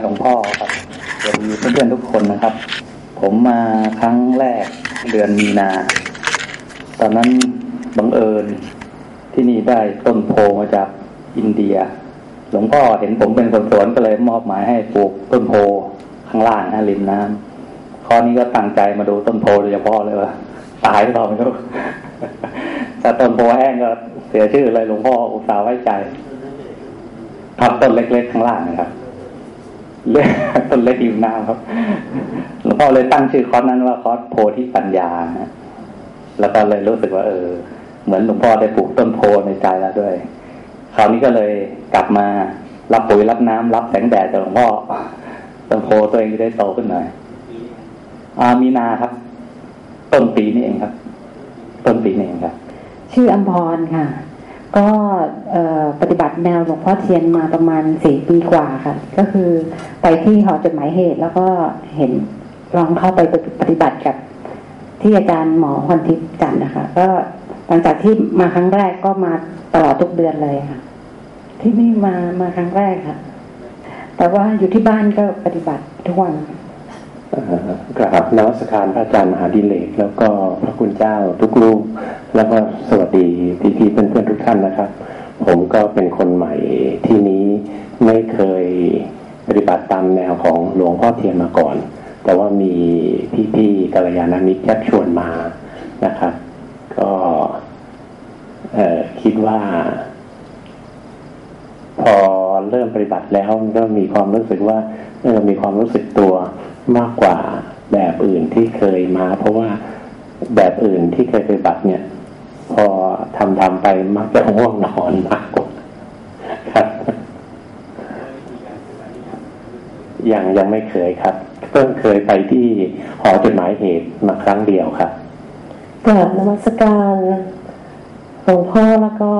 หลวงพ่อครับสวัสดีเพื่อนๆทุกคนนะครับ ผมมาครั้งแรกเดือนมีนา ตอนนั้นบังเอิญที่นี่ได้ต้นโพมาจากอินเดีย หลวงพ่อเห็นผมเป็นคนสวนก็เลยมอบหมายให้ปลูกต้นโพข้างล่างนะริมน้ำข้อนี้ก็ตั้งใจมาดูต้นโพโดยเฉพาะเลยว่าตายหรือเปล่าไม่รู้แต่ต้นโพแห้งก็เสียชื่อเลยหลวงพ่ออุตส่าห์ไว้ใจทับต้นเล็กๆข้างล่างนะครับ เล็กต้นเล็กอยู่น้ำครับหลวงพ่อเลยตั้งชื่อคอร์สนั้นว่าคอร์สโพธิปัญญานะแล้วก็เลยรู้สึกว่า เออ เหมือนหลวงพ่อได้ปลูกต้นโพในใจแล้วด้วย คราวนี้ก็เลยกลับมารับปุ๋ยรับน้ำรับแสงแดดจากหลวงพ่อต้นโพตัวเองจะได้โตขึ้นหน่อยอามีนาครับ ต้นปีนี้เองครับ ต้นปีนี้เองครับ ชื่ออัมพรค่ะ ก็ปฏิบัติแนวหลวงพ่อเทียนมาประมาณสี่ปีกว่าค่ะ ก็คือไปที่หอจดหมายเหตุ แล้วก็เห็นลองเข้าไปปฏิบัติกับที่อาจารย์หมอพรทิพย์จันนะคะ ก็หลังจากที่มาครั้งแรกก็มาตลอดทุกเดือนเลยค่ะ ที่นี่มามาครั้งแรกค่ะ แต่ว่าอยู่ที่บ้านก็ปฏิบัติทุกวัน กราบนวัสการพระอาจารย์มหาดิเลกแล้วก็พระคุณเจ้าทุกลูกแล้วก็สวัสดีพี่ๆเพื่อนๆทุกท่านนะครับ ผมก็เป็นคนใหม่ที่นี้ไม่เคยปฏิบัติตามแนวของหลวงพ่อเทียนมาก่อน แต่ว่ามีพี่ๆกัลยาณมิตรชักชวนมานะครับ ก็คิดว่า พอเริ่มปฏิบัติแล้วก็มีความรู้สึกว่าเออมีความรู้สึกตัว มากกว่าแบบอื่นที่เคยมา เพราะว่าแบบอื่นที่เคยปบัติเนี่ย พอทำทำไปมักจะง่วงนอนมากกว่าครับยังยังไม่เคยครับเพิ่งเคยไปที่หอจดหมายเหตุมาครั้งเดียวครับกราบนมัสการหลวงพ่อแล้วก็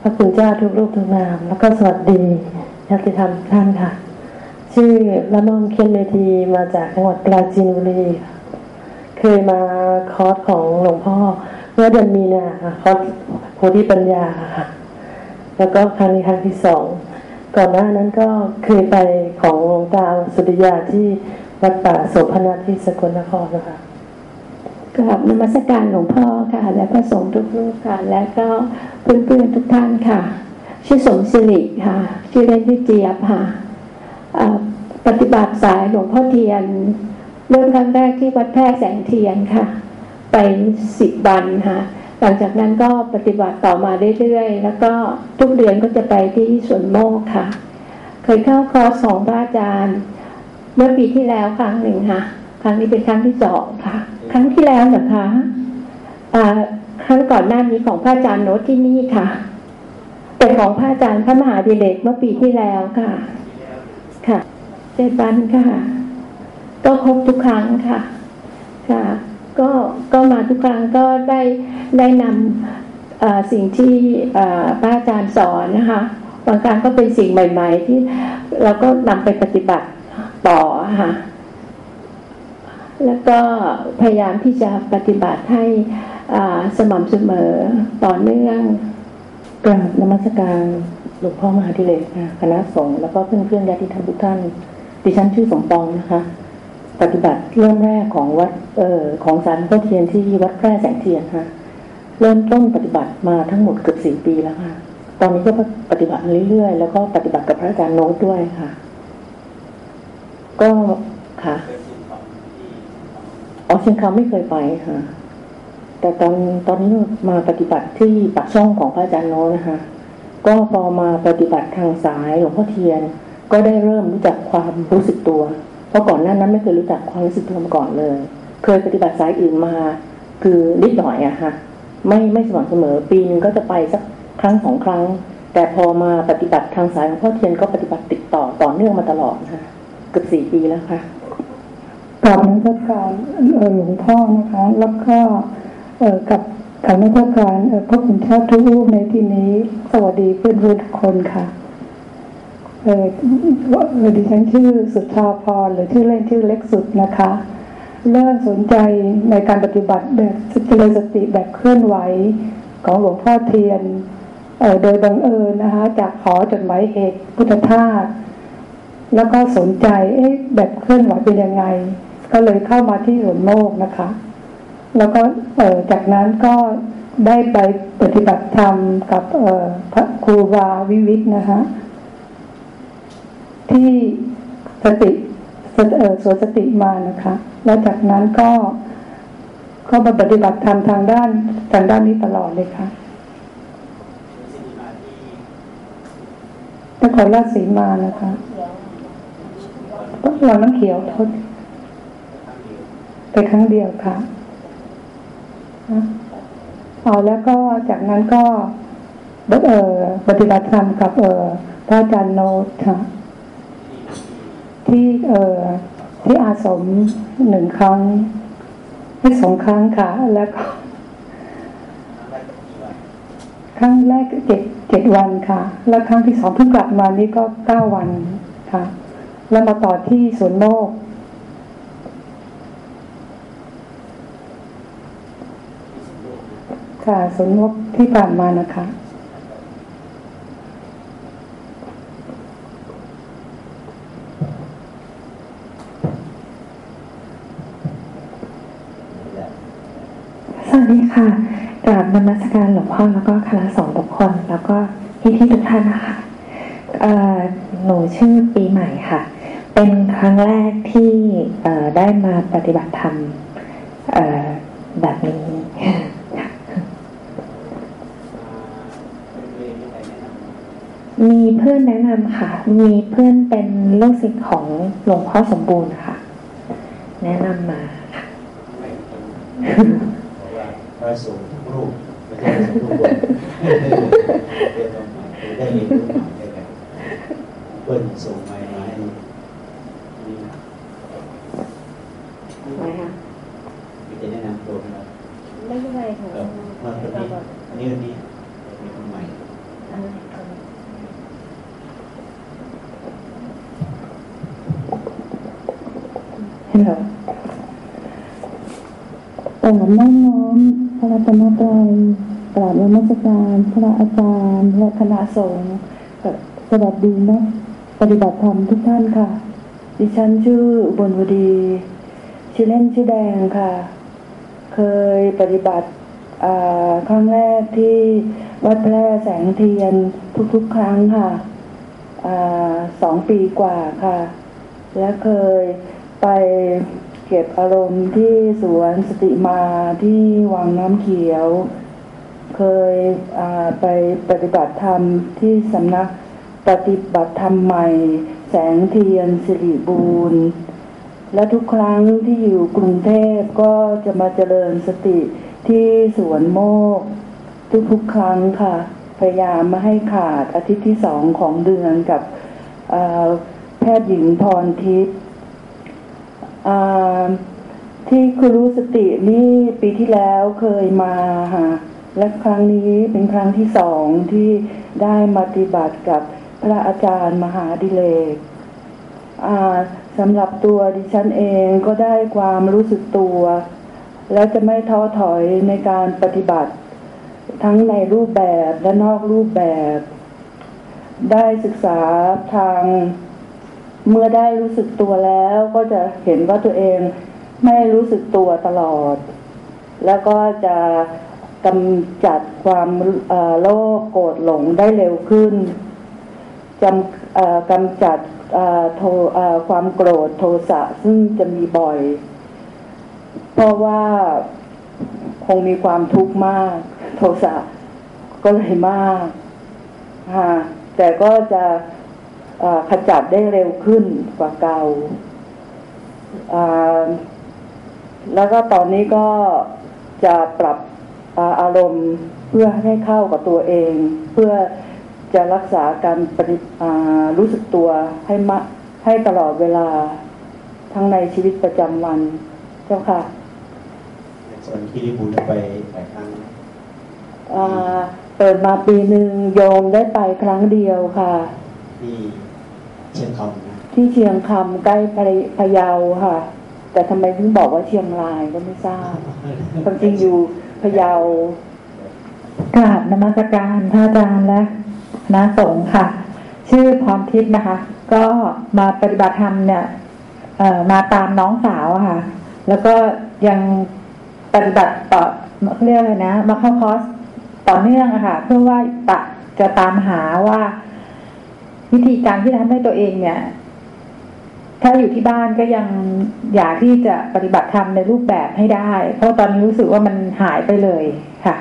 พระคุณเจ้าทุกรูปทุกนาม แล้วก็สวัสดีญาติธรรมท่านค่ะ ชื่อละม่อมเคนเมทีมาจากจังหวัดปราจีนบุรีเคยมาคอร์สของหลวงพ่อ เมื่อเดือนมีนาค่ะคอร์สโพธิปัญญาค่ะแล้วก็ครั้งนี้ครั้งที่สองก่อนหน้านั้นก็เคยไปของหลวงตาสุริยาที่วัดป่าโสพนาที่สกลนครนะคะกราบนมัสการหลวงพ่อค่ะ และพระสงฆ์ทุกรูปค่ะ และก็เพื่อนๆทุกท่านค่ะ ชื่อสมศิริค่ะ ชื่อเล่นชื่อเจี๊ยบค่ะ ปฏิบัติสายหลวงพ่อเทียน เริ่มครั้งแรกที่วัดแพร่แสงเทียนค่ะ ไปสิบวันค่ะหลังจากนั้นก็ปฏิบัติต่อมาเรื่อยๆ แล้วก็ทุกเดือนก็จะไปที่สวนโมกค่ะ เคยเข้าคอร์สของพระอาจารย์ เมื่อปีที่แล้วครั้งหนึ่งค่ะ ครั้งนี้เป็นครั้งที่สองค่ะ ครั้งที่แล้วนะคะครั้งก่อนหน้านี้ของพระอาจารย์โน้ตที่นี่ค่ะเป็นของพระอาจารย์พระมหาดิเลกเมื่อปีที่แล้วค่ะ ค่ะเจ็ดวันค่ะ ก็ครบทุกครั้งค่ะ ค่ะ ก็ก็มาทุกครั้งก็ได้ได้นำสิ่งที่พระอาจารย์สอนนะคะบางครั้งก็เป็นสิ่งใหม่ ๆ ที่เราก็นำไปปฏิบัติต่อค่ะแล้วก็พยายามที่จะปฏิบัติให้สม่ำเสมอต่อเนื่องกราบนมัสการ หลวงพ่อมหาธิเลกค่ะคณะสงฆ์แล้วก็เพื่อนๆญาติธรรมทุกท่าน ดิฉันชื่อสมปองนะคะ ปฏิบัติเริ่มแรกของวัดเอ่อของสารพ่อเทียนที่วัดแพร่แสงเทียนค่ะเริ่มต้นปฏิบัติมาทั้งหมดเกือบสี่ปีแล้วค่ะ ตอนนี้ก็ปฏิบัติเรื่อยๆ แล้วก็ปฏิบัติกับพระอาจารย์โน้ตด้วยค่ะ ก็ค่ะอ๋อเชียงคำไม่เคยไปค่ะ แต่ตอนตอนนี้มาปฏิบัติที่ปากช่องของพระอาจารย์โน้ตนะคะ ก็พอมาปฏิบัติทางสายหลวงพ่อเทียน ก็ได้เริ่มรู้จักความรู้สึกตัว เพราะก่อนหน้านั้นไม่เคยรู้จักความรู้สึกตัวมาก่อนเลย เคยปฏิบัติสายอื่นมา คือนิดหน่อยอะค่ะไม่ไม่สม่ำเสมอปีนึงก็จะไปสักครั้งสองครั้ง แต่พอมาปฏิบัติทางสายหลวงพ่อเทียนก็ปฏิบัติติดต่อต่อเนื่องมาตลอดค่ะเกือบสี่ปีแล้วค่ะกลับนักการหลวงพ่อนะคะ แล้วก็กับ ขอนักการพระคุณเจ้าทุกรูปในที่นี้ สวัสดีเพื่อนเพื่อนทุกคนค่ะเออดิฉันชื่อสุชาพรหรือชื่อเล่นชื่อเล็กสุดนะคะ เริ่มสนใจในการปฏิบัติแบบสติสติแบบเคลื่อนไหวของหลวงพ่อเทียนโดยบังเอิญนะคะ จากขอจดหมายเหตุพุทธทาสแล้วก็สนใจเอ๊ะแบบเคลื่อนไหวเป็นยังไง ก็เลยเข้ามาที่สวนโมกนะคะ แล้วก็จากนั้นก็ได้ไปปฏิบัติธรรมกับพระครูบาวิวิทย์นะคะที่สติสเอ่อสวนสติมานะคะ แล้วจากนั้นก็ก็มาปฏิบัติธรรมทางด้านทางด้านนี้ตลอดเลยค่ะนครราชสีมานะคะเราน้ำเขียวทดไปครั้งเดียวค่ะ เอาแล้วก็จากนั้นก็เออปฏิบัติธรรมกับเออพระอาจารย์โนตค่ะที่เออที่อาสมหนึ่งครั้งที่สองครั้งค่ะ แล้วก็ ครั้งแรกเจ็ดเจ็ดวันค่ะ แล้วครั้งที่สองเพิ่งกลับมานี่ก็เก้าวันค่ะ แล้วมาต่อที่สวนโมก ค่ะสนโมกที่ผ่านมานะคะ สวัสดีค่ะกราบนมัสการหลวงพ่อแล้วก็คณะสงฆ์ทุกคน แล้วก็พี่พี่ทุกท่านนะคะหนูชื่อปีใหม่ค่ะ เป็นครั้งแรกที่ได้มาปฏิบัติธรรมแบบนี้ มีเพื่อนแนะนำค่ะ มีเพื่อนเป็นลูกศิษย์ของหลวงพ่อสมบูรณ์ค่ะ แนะนำมาค่ะเพราะว่าพระสงฆ์ทุกรูปไม่ใช่พระสงฆ์ทุกคนเรียนต้องมาได้เรียนรู้ใหม่ได้กันเพื่อนส่งไมล์มาให้นี่นะไหมคะมีจะแนะนำตัวไหมครับไม่เป็นไรค่ะเออมาคนนี้อันนี้อันนี้มีคนใหม่ ฮัลโหลกราบน้อมน้อมพระรัตนตรัยกราบนมัสการพระอาจารย์และคณะสงฆ์กับสวัสดีนะปฏิบัติธรรมทุกท่านค่ะ ดิฉันชื่ออุบลวดี ชื่อเล่นชื่อแดงค่ะ เคยปฏิบัติครั้งแรกที่วัดแพร่แสงเทียนทุกๆ ครั้งค่ะอสองปีกว่าค่ะ และเคย ไปเก็บอารมณ์ที่สวนสติมาที่วังน้ำเขียว เคยไปปฏิบัติธรรมที่สำนักปฏิบัติธรรมใหม่ แสงเทียนสิริบูรณ์และทุกครั้งที่อยู่กรุงเทพก็จะมาเจริญสติที่สวนโมก ทุกๆครั้งค่ะ พยายามไม่ให้ขาดอาทิตย์ที่สองของเดือนกับแพทย์หญิงพรทิพย์ ที่ครูสตินี่ปีที่แล้วเคยมาค่ะและครั้งนี้เป็นครั้งที่สองที่ได้มาปฏิบัติกับพระอาจารย์มหาดิเลกสำหรับตัวดิฉันเองก็ได้ความรู้สึกตัว และจะไม่ท้อถอยในการปฏิบัติ ทั้งในรูปแบบและนอกรูปแบบ ได้ศึกษาทาง เมื่อได้รู้สึกตัวแล้วก็จะเห็นว่าตัวเองไม่รู้สึกตัวตลอด แล้วก็จะกำจัดความโลภโกรธหลงได้เร็วขึ้นจำกำจัดโทความโกรธโทสะซึ่งจะมีบ่อย เพราะว่าคงมีความทุกข์มาก โทสะก็เลยมาก แต่ก็จะ ขจัดได้เร็วขึ้นกว่าเก่าอ่าแล้วก็ตอนนี้ก็จะปรับอ่าอารมณ์เพื่อให้เข้ากับตัวเอง เพื่อจะรักษาการปฏิอ่ารู้สึกตัวให้มะให้ตลอดเวลาทั้งในชีวิตประจำวันเจ้าค่ะส่วนคิริบุญไปหลายครั้งอ่าเปิดมาปีหนึ่งโยมได้ไปครั้งเดียวค่ะที่ เชียงคำนะที่เชียงคำใกล้พะพะเยาค่ะ แต่ทำไมถึงบอกว่าเชียงรายก็ไม่ทราบความจริงอยู่พะเยากราบนมัสการพระอาจารย์และคณะสงฆ์ค่ะ ชื่อพรทิพย์นะคะ ก็มาปฏิบัติธรรมเนี่ยเอ่อมาตามน้องสาวอะค่ะ แล้วก็ยังปฏิบัติต่อเขาเรียกอะไรนะ มาเข้าคอร์สต่อเนื่องอะค่ะ เพื่อว่าตะจะตามหาว่า วิธีการที่ทำให้ตัวเองเนี่ย ถ้าอยู่ที่บ้านก็ยังอยากที่จะปฏิบัติธรรมในรูปแบบให้ได้ เพราะตอนนี้รู้สึกว่ามันหายไปเลยค่ะ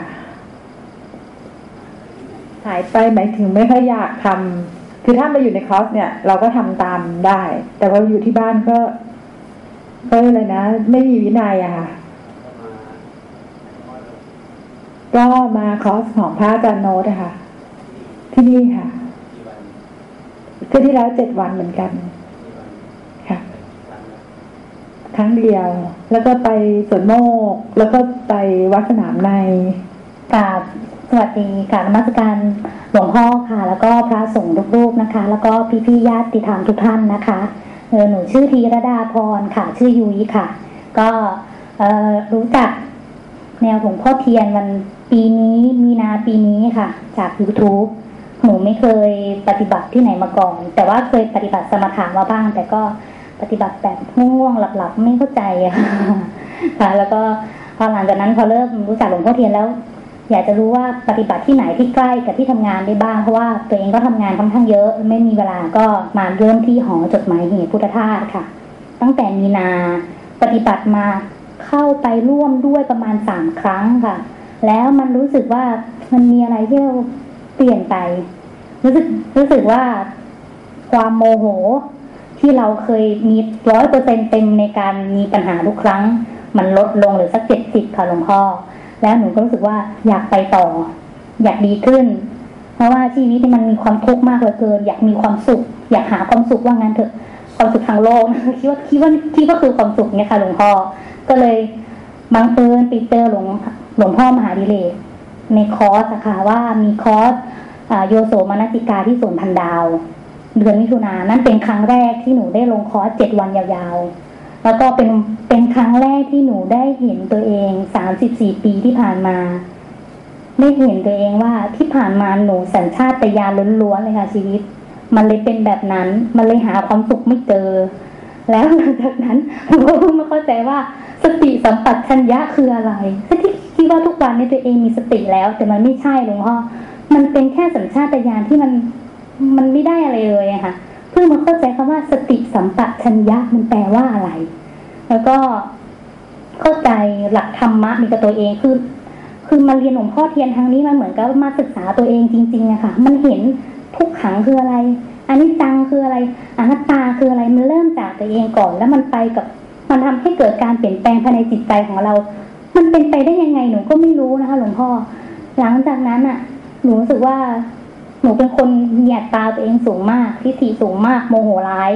หายไปหมายถึงไม่ค่อยอยากทำคือถ้ามาอยู่ในคอร์สเนี่ย เราก็ทำตามได้ แต่ว่าอยู่ที่บ้านก็ก็เลยนะ ไม่มีวินัยอะค่ะก็มาคอร์สของพระอาจารย์โน้ตอะค่ะ ที่นี่ค่ะ ก็ที่แล้วเจ็ดวันเหมือนกัน ค่ะ ครั้งเดียว แล้วก็ไปสวนโมก แล้วก็ไปวัดสนามในกราบสวัสดีกราบนมัสการหลวงพ่อค่ะ แล้วก็พระสงฆ์ทุกรูปนะคะ แล้วก็พี่ๆญาติธรรมทุกท่านนะคะเออหนูชื่อธีรดาพรค่ะ ชื่อยุ้ยค่ะ ก็เออรู้จักแนวหลวงพ่อเทียนวันปีนี้มีนาปีนี้ค่ะ จาก YouTube หนูไม่เคยปฏิบัติที่ไหนมาก่อน แต่ว่าเคยปฏิบัติสมถะมาบ้าง แต่ก็ปฏิบัติแบบง่วงๆหลับๆไม่เข้าใจอะค่ะ แล้วก็พอหลังจากนั้นพอเริ่มรู้จักหลวงพ่อเทียนแล้ว อยากจะรู้ว่าปฏิบัติที่ไหนที่ใกล้กับที่ทำงานได้บ้างเพราะว่าตัวเองก็ทำงานค่อนข้างเยอะ ไม่มีเวลาก็มาเริ่มที่หอจดหมายเหตุพุทธทาสค่ะ ตั้งแต่มีนาปฏิบัติมาเข้าไปร่วมด้วยประมาณสามครั้งค่ะ แล้วมันรู้สึกว่ามันมีอะไรที่เรา ปลี่ยนไป รู้สึกรู้สึกว่าความโมโหที่เราเคยมีร้อยเปอร์เซ็นเต็มในการมีปัญหาทุกครั้ง มันลดลงเหลือสักเจ็ดสิบค่ะหลวงพ่อ แล้วหนูก็รู้สึกว่าอยากไปต่อ อยากดีขึ้น เพราะว่าชีวิตนี่มันมีความทุกข์มากเหลือเกิน อยากมีความสุข อยากหาความสุขว่างั้นเถอะความสุขทางโลกคิดว่าคิดว่าคิดว่าคือความสุขเนี่ยค่ะหลวงพ่อก็เลยบังเอิญไปเจอหลวงหลวงพ่อมหาดิเลก ในคอร์สอะค่ะว่ามีคอร์สโยนิโสมนสิการที่สวนพันดาว เดือนมิถุนายนนั่นเป็นครั้งแรกที่หนูได้ลงคอร์สเจ็ดวันยาวๆ แล้วก็เป็นเป็นครั้งแรกที่หนูได้เห็นตัวเองสามสิบสี่ปีที่ผ่านมาได้เห็นตัวเองว่าที่ผ่านมาหนูสัญชาตญาณล้วนๆเลยค่ะชีวิต มันเลยเป็นแบบนั้น มันเลยหาความสุขไม่เจอ แล้วหลังจากนั้นหนูก็เพิ่งมาเข้าใจว่า สติสัมปชัญญะคืออะไรที่คิดว่าทุกวันนี้ตัวเองมีสติแล้ว แต่มันไม่ใช่หลวงพ่อมันเป็นแค่สัญชาตญาณที่มันมันไม่ได้อะไรเลยอะค่ะเพิ่งมาเข้าใจคำว่าสติสัมปชัญญะมันแปลว่าอะไร แล้วก็เข้าใจหลักธรรมะมีกับตัวเองคือคือมาเรียนหลวงพ่อเทียนทางนี้มันเหมือนกับมาศึกษาตัวเองจริงๆอะค่ะ มันเห็นทุกขังคืออะไรอันิจจังคืออะไรอนัตตาคืออะไรมันเริ่มจากตัวเองก่อน แล้วมันไปกับ มันทำให้เกิดการเปลี่ยนแปลงภายในจิตใจของเรา มันเป็นไปได้ยังไงหนูก็ไม่รู้นะคะ หลวงพ่อ หลังจากนั้นอะหนูรู้สึกว่า หนูเป็นคนมีอัตราตัวเองสูงมากทิฏฐิสูงมาก โมโหร้าย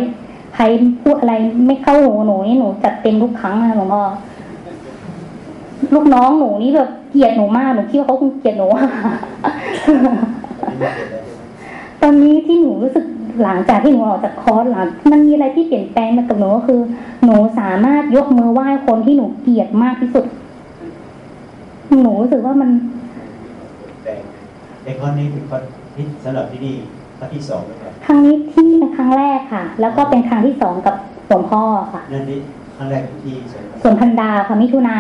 ใครพูดอะไรไม่เข้าหูหนูนี่หนูจัดเต็มทุกครั้งนะหลวงพ่อลูกน้องหนูนี่แบบเกลียดหนูมากหนูคิดว่าเขาคงเกลียดหนูตอนนี้ที่หนูรู้สึก หลังจากที่หนูออกจากคอร์สหลังมันมีอะไรที่เปลี่ยนแปลงมากับหนูก็คือ หนูสามารถยกมือไหว้คนที่หนูเกลียดมากที่สุด หนูรู้สึกว่ามันแต่ในข้อนี้เป็นข้อที่สำหรับที่นี่ข้อที่สองนะครับครั้งนี้ที่เป็นครั้งแรกค่ะ แล้วก็เป็นครั้งที่สองกับหลวงพ่อค่ะนั่นนี่ครั้งแรกอยู่ที่สวนส่วนพันดาวค่ะมิถุนา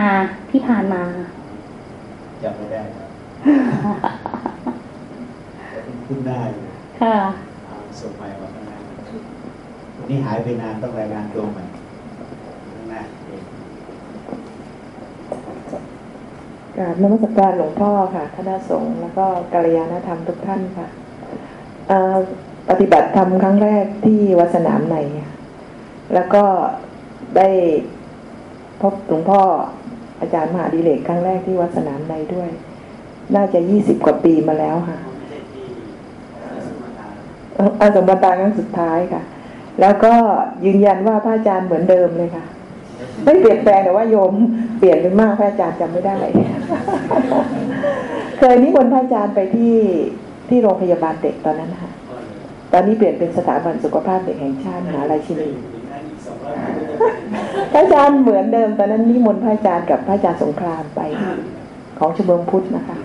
ที่ผ่านมาจำไม่ได้ครับแต่เป็นคุณหน้าอยู่ค่ะเอา ส่งใหม่มาข้างหน้าวันนี้หายไปนานต้องรายงานตัวใหม่ข้างหน้าเองกราบนมัสการหลวงพ่อค่ะคณะสงฆ์แล้วก็กัลยาณธรรมทุกท่านค่ะเอ่อปฏิบัติธรรมครั้งแรกที่วัดสนามในค่ะแล้วก็ได้พบหลวงพ่ออาจารย์มหาดิเลกครั้งแรกที่วัดสนามในด้วย น่าจะยี่สิบกว่าปีมาแล้วค่ะ ไม่ใช่ที่สมทาน อาสมบัติครั้งสุดท้ายค่ะ แล้วก็ยืนยันว่าพระอาจารย์เหมือนเดิมเลยค่ะ ไม่เปลี่ยนแปลงแต่ว่าโยมเปลี่ยนไปมากพระอาจารย์จำไม่ได้ เคยนิมนต์พระอาจารย์ไปที่ที่โรงพยาบาลเด็กตอนนั้นค่ะ ตอนนี้เปลี่ยนเป็นสถาบันสุขภาพเด็กแห่งชาติมหาราชินีพระอาจารย์เหมือนเดิมตอนนั้นนิมนต์พระอาจารย์กับพระอาจารย์สงครามไป ของชมรมพุทธนะคะ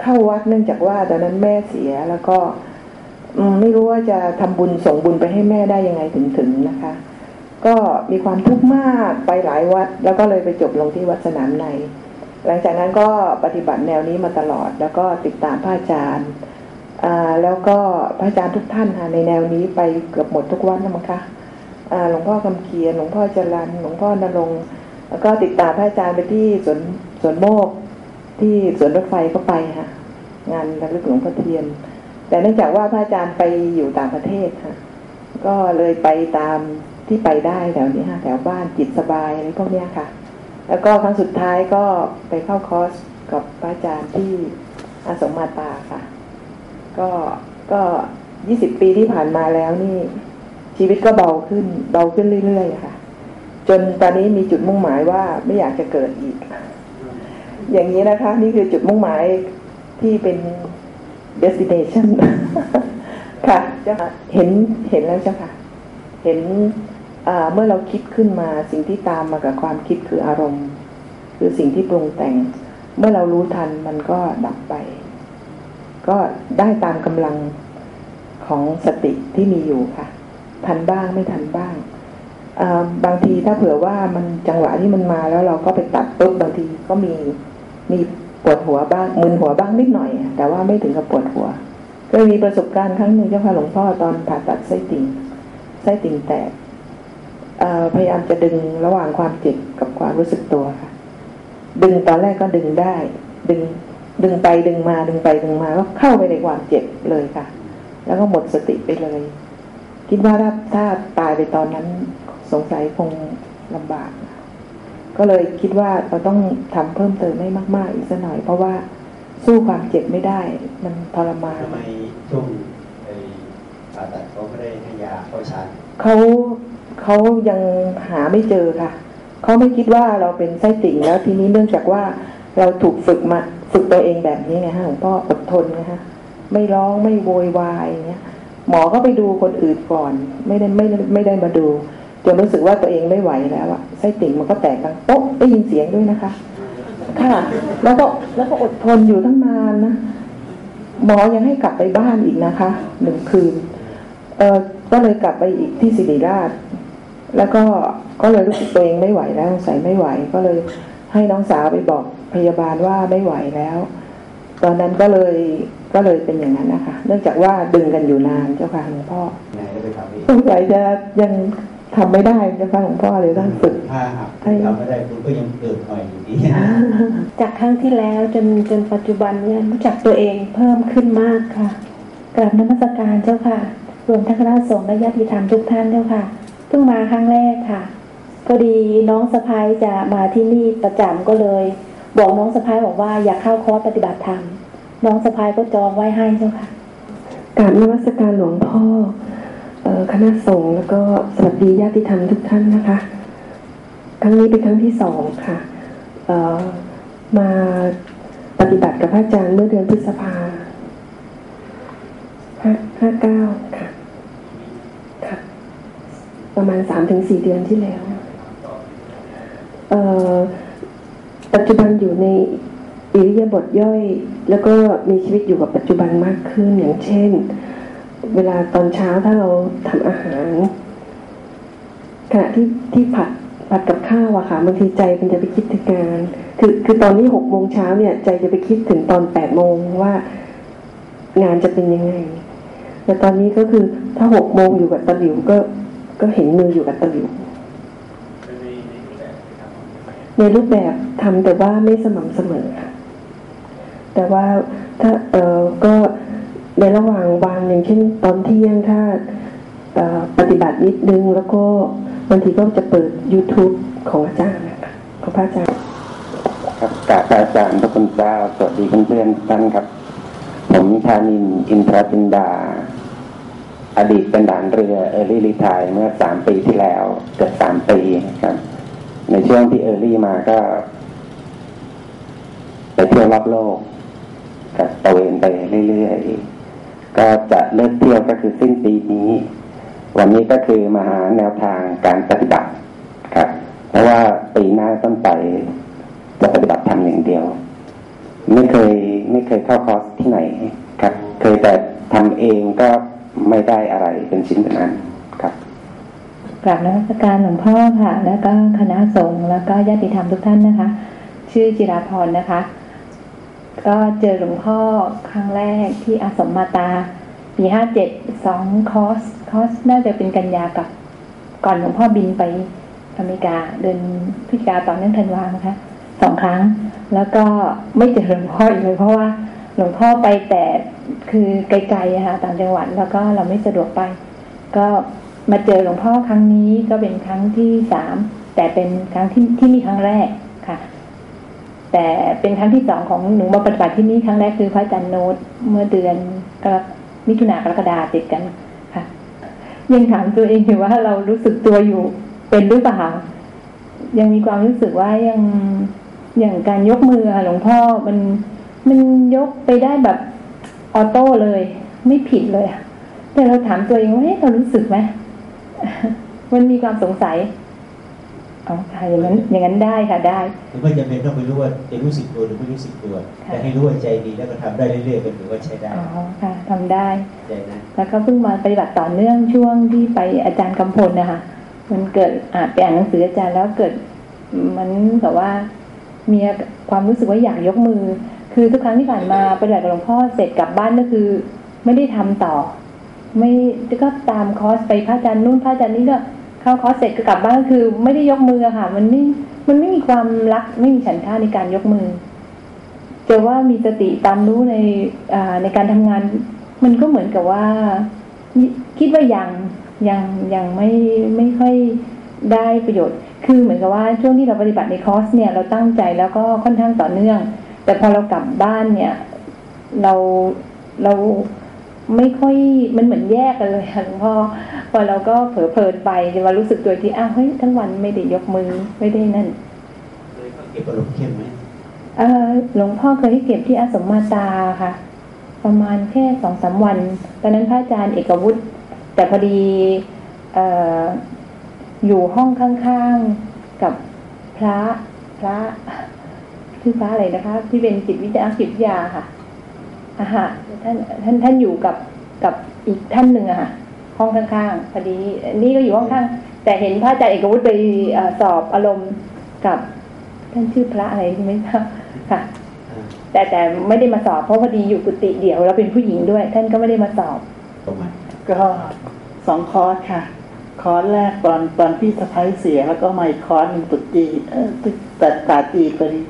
เข้าวัดเนื่องจากว่าตอนนั้นแม่เสียแล้วก็ไม่รู้ว่าจะทำบุญส่งบุญไปให้แม่ได้ยังไงถึงถึงนะคะ ก็มีความทุกข์มากไปหลายวัด แล้วก็เลยไปจบลงที่วัดสนามใน หลังจากนั้นก็ปฏิบัติแนวนี้มาตลอด แล้วก็ติดตามพระอาจารย์แล้วก็พระอาจารย์ทุกท่านค่ะในแนวนี้ไปเกือบหมดทุกวัดนะมั้งคะหลวงพ่อคำเคียนหลวงพ่อจรันหลวงพ่อนรงค์แล้วก็ติดตามพระอาจารย์ไปที่สวนสวนโมก ที่สวนรถไฟก็ไปค่ะ งานระลึกหลวงพ่อเทียน แต่เนื่องจากว่าพระอาจารย์ไปอยู่ต่างประเทศค่ะ ก็เลยไปตามที่ไปได้แถวนี้ค่ะแถวบ้านจิตสบายอะไรพวกเนี้ยค่ะ แล้วก็ครั้งสุดท้ายก็ไปเข้าคอร์สกับพระอาจารย์ที่อาสมมาตาค่ะ ก็ก็ยี่สิบปีที่ผ่านมาแล้วนี่ ชีวิตก็เบาขึ้นเบาขึ้นเรื่อยๆค่ะ จนตอนนี้มีจุดมุ่งหมายว่าไม่อยากจะเกิดอีก อย่างนี้นะคะ นี่คือจุดมุ่งหมายที่เป็น destination ค่ะเจ้าค่ะเห็นเห็นแล้วเจ้าค่ะ เห็นเมื่อเราคิดขึ้นมาสิ่งที่ตามมากับความคิดคืออารมณ์ คือสิ่งที่ปรุงแต่ง เมื่อเรารู้ทันมันก็ดับไป ก็ได้ตามกำลังของสติที่มีอยู่ค่ะ ทันบ้างไม่ทันบ้างบางทีถ้าเผื่อว่ามันจังหวะที่มันมาแล้วเราก็ไปตัดปุ๊บบางทีก็มี มีปวดหัวบ้างมึนหัวบ้างนิดหน่อย แต่ว่าไม่ถึงกับปวดหัวเคยมีประสบการณ์ครั้งหนึ่งเจ้าค่ะหลวงพ่อตอนผ่าตัดไส้ติ่งไส้ติ่งแตกพยายามจะดึงระหว่างความเจ็บกับความรู้สึกตัวค่ะ ดึงตอนแรกก็ดึงได้ ดึงดึงไปดึงมาดึงไปดึงมาก็เข้าไปในความเจ็บเลยค่ะ แล้วก็หมดสติไปเลย คิดว่าถ้าถ้าตายไปตอนนั้นสงสัยคงลำบาก ก็เลยคิดว่าเราต้องทำเพิ่มเติมให้มาก ๆ อีกสักหน่อย เพราะว่าสู้ความเจ็บไม่ได้ มันทรมานทำไมช่วงไอ้ผ่าตัดเขาไม่ได้ให้ยาเข้าชานเขาเขายังหาไม่เจอค่ะเขาไม่คิดว่าเราเป็นไส้ติ่งแล้วทีนี้เนื่องจากว่าเราถูกฝึกมาฝึกตัวเองแบบนี้ไงฮะหลวงพ่ออดทนนะฮะไม่ร้องไม่โวยวายอย่างเงี้ยหมอก็ไปดูคนอื่นก่อน ไม่ได้ไม่ได้ไม่ได้มาดู จนรู้สึกว่าตัวเองไม่ไหวแล้วอะไส้ติ่งมันก็แตกดังโป๊ะได้ยินเสียงด้วยนะคะ ค่ะ แล้วก็แล้วก็อดทนอยู่ตั้งนานนะหมอยังให้กลับไปบ้านอีกนะคะหนึ่งคืนเออก็เลยกลับไปอีกที่ศิริราช แล้วก็ก็เลยรู้สึกตัวเองไม่ไหวแล้วสงสัยไม่ไหว ก็เลยให้น้องสาวไปบอกพยาบาลว่าไม่ไหวแล้ว ตอนนั้นก็เลยก็เลยเป็นอย่างนั้นนะคะ เนื่องจากว่าดึงกันอยู่นานเจ้าค่ะหลวงพ่อไหนก็ไปทำเองสงสัยจะยัง ทำไม่ได้เจ้าค่ะหลวงพ่อเลยต้องฝึกถ้าหากทำไม่ได้คุณก็ยังเกิดใหม่อยู่ดีจากครั้งที่แล้วจนจนปัจจุบันเนี่ยรู้จักตัวเองเพิ่มขึ้นมากค่ะกราบนมัสการเจ้าค่ะ รวมทั้งคณะสงฆ์และญาติธรรมทุกท่านเจ้าค่ะเพิ่งมาครั้งแรกค่ะพอดีน้องสะพ้ายจะมาที่นี่ประจำก็เลย บอกน้องสะพ้ายบอกว่าอยากเข้าคอร์สปฏิบัติธรรมน้องสะพ้ายก็จองไว้ให้เจ้าค่ะกราบนมัสการหลวงพ่อเอ่อ คณะสงฆ์แล้วก็สวัสดีญาติธรรมทุกท่านนะคะ ครั้งนี้เป็นครั้งที่สองค่ะมาปฏิบัติกับพระอาจารย์เมื่อเดือนพฤษภาห้าห้าเก้าค่ะค่ะ ประมาณสามถึงสี่เดือนที่แล้ว ปัจจุบันอยู่ในอิริยาบถย่อย แล้วก็มีชีวิตอยู่กับปัจจุบันมากขึ้นอย่างเช่น เวลาตอนเช้าถ้าเราทำอาหารขณะที่ที่ผัดผัดกับข้าวอะค่ะบางทีใจมันจะไปคิดถึงงาน คือคือตอนนี้หกโมงเช้าเนี่ย ใจจะไปคิดถึงตอนแปดโมงว่างานจะเป็นยังไง แต่ตอนนี้ก็คือถ้าหกโมงอยู่กับตะหลิวก็ก็เห็นมืออยู่กับตะหลิวในรูปแบบทำแต่ว่าไม่สม่ำเสมอค่ะแต่ว่าถ้าเออก็ ในระหว่างวันอย่างเช่นตอนเที่ยงถ้าปฏิบัตินิดนึงแล้วก็บางทีก็จะเปิด YouTube ของอาจารย์นะคะของพระอาจารย์ครับกราบอาจารย์พระคุณเจ้าสวัสดีเพื่อนๆท่านครับ ผมธานินอินทรจินดา อดีตเป็นด่านเรือเอร์ลี่รีทายเมื่อสามปีที่แล้ว เกือบสามปีครับ ในช่วงที่ early มาก็ไปเที่ยวรอบโลกกับตระเวนไปเรื่อยๆ ก็จะเลิกเที่ยวก็คือสิ้นปีนี้ วันนี้ก็คือมาหาแนวทางการปฏิบัติครับ เพราะว่าปีหน้าต้นไปจะปฏิบัติธรรมอย่างเดียว ไม่เคยไม่เคยเข้าคอร์สที่ไหนครับ เคยแต่ทำเองก็ไม่ได้อะไรเป็นชิ้นเป็นอันครับกราบนมัสการหลวงพ่อค่ะ แล้วก็คณะสงฆ์แล้วก็ญาติธรรมทุกท่านนะคะ ชื่อจิราพรนะคะ ก็เจอหลวงพ่อครั้งแรกที่อาสมมาตาปีห้าเจ็ดสองคอสคอสน่าจะเป็นกันยากับ ก่อนหลวงพ่อบินไปอเมริกาเดินพฤศจิกาต่อเนื่องธันวานะคะสองครั้ง แล้วก็ไม่เจอหลวงพ่ออีกเลยเพราะว่าหลวงพ่อไปแต่คือไกลๆอะค่ะต่างจังหวัดแล้วก็เราไม่สะดวกไป ก็มาเจอหลวงพ่อครั้งนี้ก็เป็นครั้งที่สามแต่เป็นครั้งที่ที่นี่ครั้งแรกค่ะ แต่เป็นครั้งที่สองของหนูมาปฏิบัติที่นี่ครั้งแรกคือพระอาจารย์โนตเมื่อเดือนกรมิถุนากรกฎาติดกันค่ะ ยังถามตัวเองอยู่ว่าเรารู้สึกตัวอยู่เป็นหรือเปล่ายังมีความรู้สึกว่ายังอย่างการยกมือหลวงพ่อมันมันยกไปได้แบบออโต้เลย ไม่ผิดเลยแต่เราถามตัวเองว่าเฮ้ยเรารู้สึกไหมมันมีความสงสัย อ๋อค่ะอย่างนั้นอย่างนั้นได้ค่ะได้ไม่จำเป็นต้องไปรู้ว่าจะรู้สึกตัวหรือไม่รู้สึกตัวแต่ให้รู้ว่าใจดีแล้วก็ทำได้เรื่อยๆก็ถือว่าใช้ได้อ๋อค่ะทำได้ใจนะแล้วก็เพิ่งมาปฏิบัติต่อเนื่องช่วงที่ไปอาจารย์กำพลนะคะมันเกิดอ่านไปอ่านหนังสืออาจารย์แล้วเกิดมันแบบว่ามีความรู้สึกว่าอยากยกมือ คือทุกครั้งที่ผ่านมาปฏิบัติกับหลวงพ่อเสร็จกลับบ้านก็คือ ไม่ได้ทำต่อ ไม่ก็ตามคอร์สไปพระอาจารย์นู่นพระอาจารย์นี่ก็ เข้าคอร์สเสร็จก็กลับบ้านก็คือ ไม่ได้ยกมือค่ะ มันไม่มันไม่มีความรักไม่มีฉันท่าในการยกมือเจอว่ามีสติตามรู้ในในการทำงาน มันก็เหมือนกับว่า คิดว่ายังยังยังไม่ไม่ค่อยได้ประโยชน์ คือเหมือนกับว่าช่วงที่เราปฏิบัติในคอร์สเนี่ย เราตั้งใจแล้วก็ค่อนข้างต่อเนื่อง แต่พอเรากลับบ้านเนี่ย เราเราไม่ค่อยมันเหมือนแยกกันเลยค่ะหลวงพ่อ พอเราก็เผลอเพลินไปจะมารู้สึกตัวที่อ้าวเฮ้ยทั้งวันไม่ได้ยกมือไม่ได้นั่นเลยเขาเก็บอารมณ์เข้มไหมเออหลวงพ่อเคยให้เก็บที่อาสมมาตาค่ะ ประมาณแค่สองสามวัน ตอนนั้นพระอาจารย์เอกวุฒิแต่พอดีเอออยู่ห้องข้างๆกับพระพระชื่อพระอะไรนะคะ ที่เป็นจิตวิทยาจิตวิทยาค่ะอาหะท่านท่านท่านอยู่กับกับอีกท่านหนึ่งอะค่ะ ห้องข้างๆพอดี นี่ก็อยู่ห้องข้างแต่เห็นพระอาจารย์เอกวุฒิไปเอ่อสอบอารมณ์กับท่านชื่อพระอะไรไม่ทราบค่ะ แต่แต่ไม่ได้มาสอบเพราะพอดีอยู่กุฏิเดี่ยวเราเป็นผู้หญิงด้วย ท่านก็ไม่ได้มาสอบประมาณก็สองคอร์สค่ะ คอร์สแรกตอนตอนพี่สะพ้ายเสีย แล้วก็มาอีกคอร์สหนึ่งตุดจีนเออตุดตัดตาจีพอดี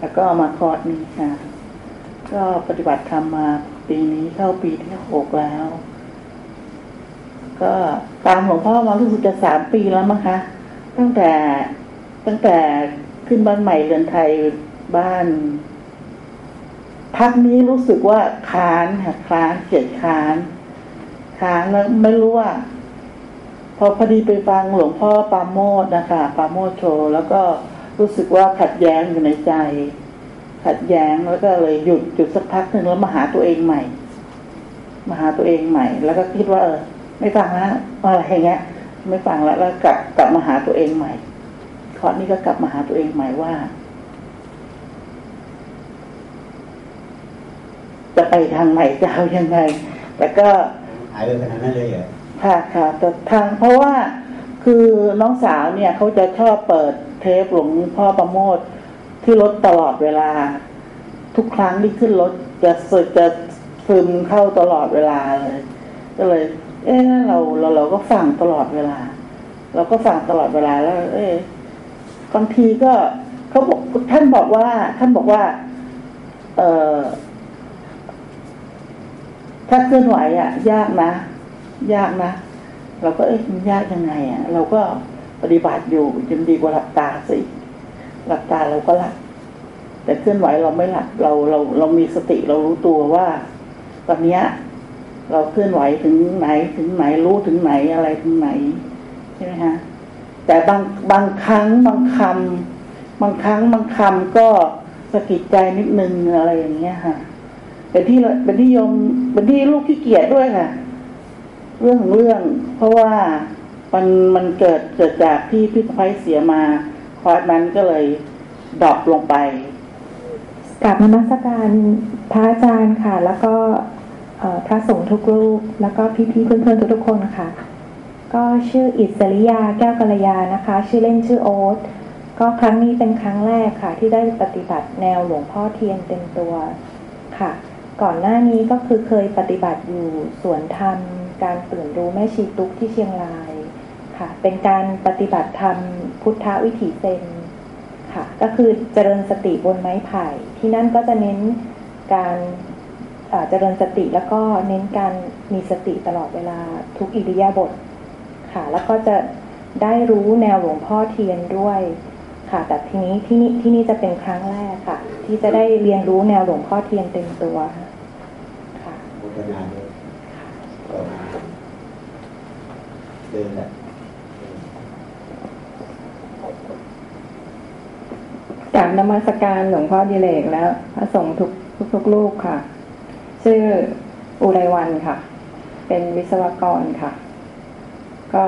แล้วก็เอามาคอร์สนี้ค่ะ ก็ปฏิบัติธรรมมาปีนี้เข้าปีที่หกแล้ว ก็ตามหลวงพ่อมารู้สึกจะสามปีแล้วมั้งคะ ตั้งแต่ตั้งแต่ขึ้นบ้านใหม่เรือนไทยบ้าน พักนี้รู้สึกว่าค้านค่ะค้านเกียดค้านค้างแล้วไม่รู้ว่า พอพอดีไปฟังหลวงพ่อปาโมดนะคะปาโมดโชว์แล้วก็รู้สึกว่าขัดแย้งอยู่ในใจ ขัดแย้งแล้วก็เลยหยุดหยุดสักพักหนึ่งแล้วมาหาตัวเองใหม่ มาหาตัวเองใหม่ แล้วก็คิดว่าเออ ไม่ฟังแล้วอะไรอย่างเงี้ย ไม่ฟังแล้วแล้วกลับกลับมาหาตัวเองใหม่คอร์สนี้ก็กลับมาหาตัวเองใหม่ว่าจะไปทางไหนจะเอายังไง แต่ก็หายไปขนาดนั้นเลยเหรอค่ะค่ะแต่ทางเพราะว่าคือน้องสาวเนี่ยเขาจะชอบเปิดเทปหลวงพ่อประโมทที่รถตลอดเวลา ทุกครั้งที่ขึ้นรถจะสึกจะซึมเข้าตลอดเวลาเลย ก็เลย เอ๊ะเราเราเราก็ฟังตลอดเวลา เราก็ฟังตลอดเวลาแล้ว เอ๊ะบางทีก็เขาบอกท่านบอกว่า ท่านบอกว่า เออถ้าเคลื่อนไหวอะ ยากนะ ยากนะเราก็เอ๊ะมันยากยังไงอะ เราก็ปฏิบัติอยู่ยังดีกว่าหลับตาสิหลับตาเราก็หลับแต่เคลื่อนไหวเราไม่หลับเราเราเรามีสติเรารู้ตัวว่า ตอนเนี้ย เราเคลื่อนไหวถึงไหนถึงไหนรู้ถึงไหนอะไรถึงไหนใช่ไหมฮะแต่บางบางครั้งบางคำบางครั้งบางคำก็สะกิดใจนิดนึงอะไรอย่างเงี้ยค่ะเป็นที่เป็นที่ยมเป็นที่ลูกขี้เกียจด้วยค่ะ เรื่องของเรื่อง เพราะว่ามันมันเกิดเกิดจากที่พี่สะพ้ายเสียมาคอร์สนั้นก็เลยดรอปลงไปกราบนมัสการพระอาจารย์ค่ะ แล้วก็ พระสงฆ์ทุกรูป แล้วก็พี่ๆเพื่อนๆทุกๆคนค่ะก็ชื่ออิสริยาแก้วกัลยานะคะ ชื่อเล่นชื่อโอ๊ตก็ครั้งนี้เป็นครั้งแรกค่ะ ที่ได้ปฏิบัติแนวหลวงพ่อเทียนเต็มตัวค่ะ ก่อนหน้านี้ก็คือเคยปฏิบัติอยู่สวนธรรม การตื่นรู้แม่ชีตุกที่เชียงรายค่ะ เป็นการปฏิบัติธรรมพุทธวิถีเซนค่ะ ก็คือเจริญสติบนไม้ไผ่ ที่นั่นก็จะเน้นการ เจริญสติแล้วก็เน้นการมีสติตลอดเวลาทุกอิริยาบถค่ะ แล้วก็จะได้รู้แนวหลวงพ่อเทียนด้วยค่ะ แต่ทีนี้ที่นี่ที่นี่จะเป็นครั้งแรกค่ะ ที่จะได้เรียนรู้แนวหลวงพ่อเทียนเต็มตัวค่ะโมทนาเลยต่อมาเดินแหละจากนมัสการหลวงพ่อดิเลกแล้ว พระสงฆ์ทุกทุกทุกลูกค่ะ ชื่ออุไรวันค่ะ เป็นวิศวกรค่ะ ก็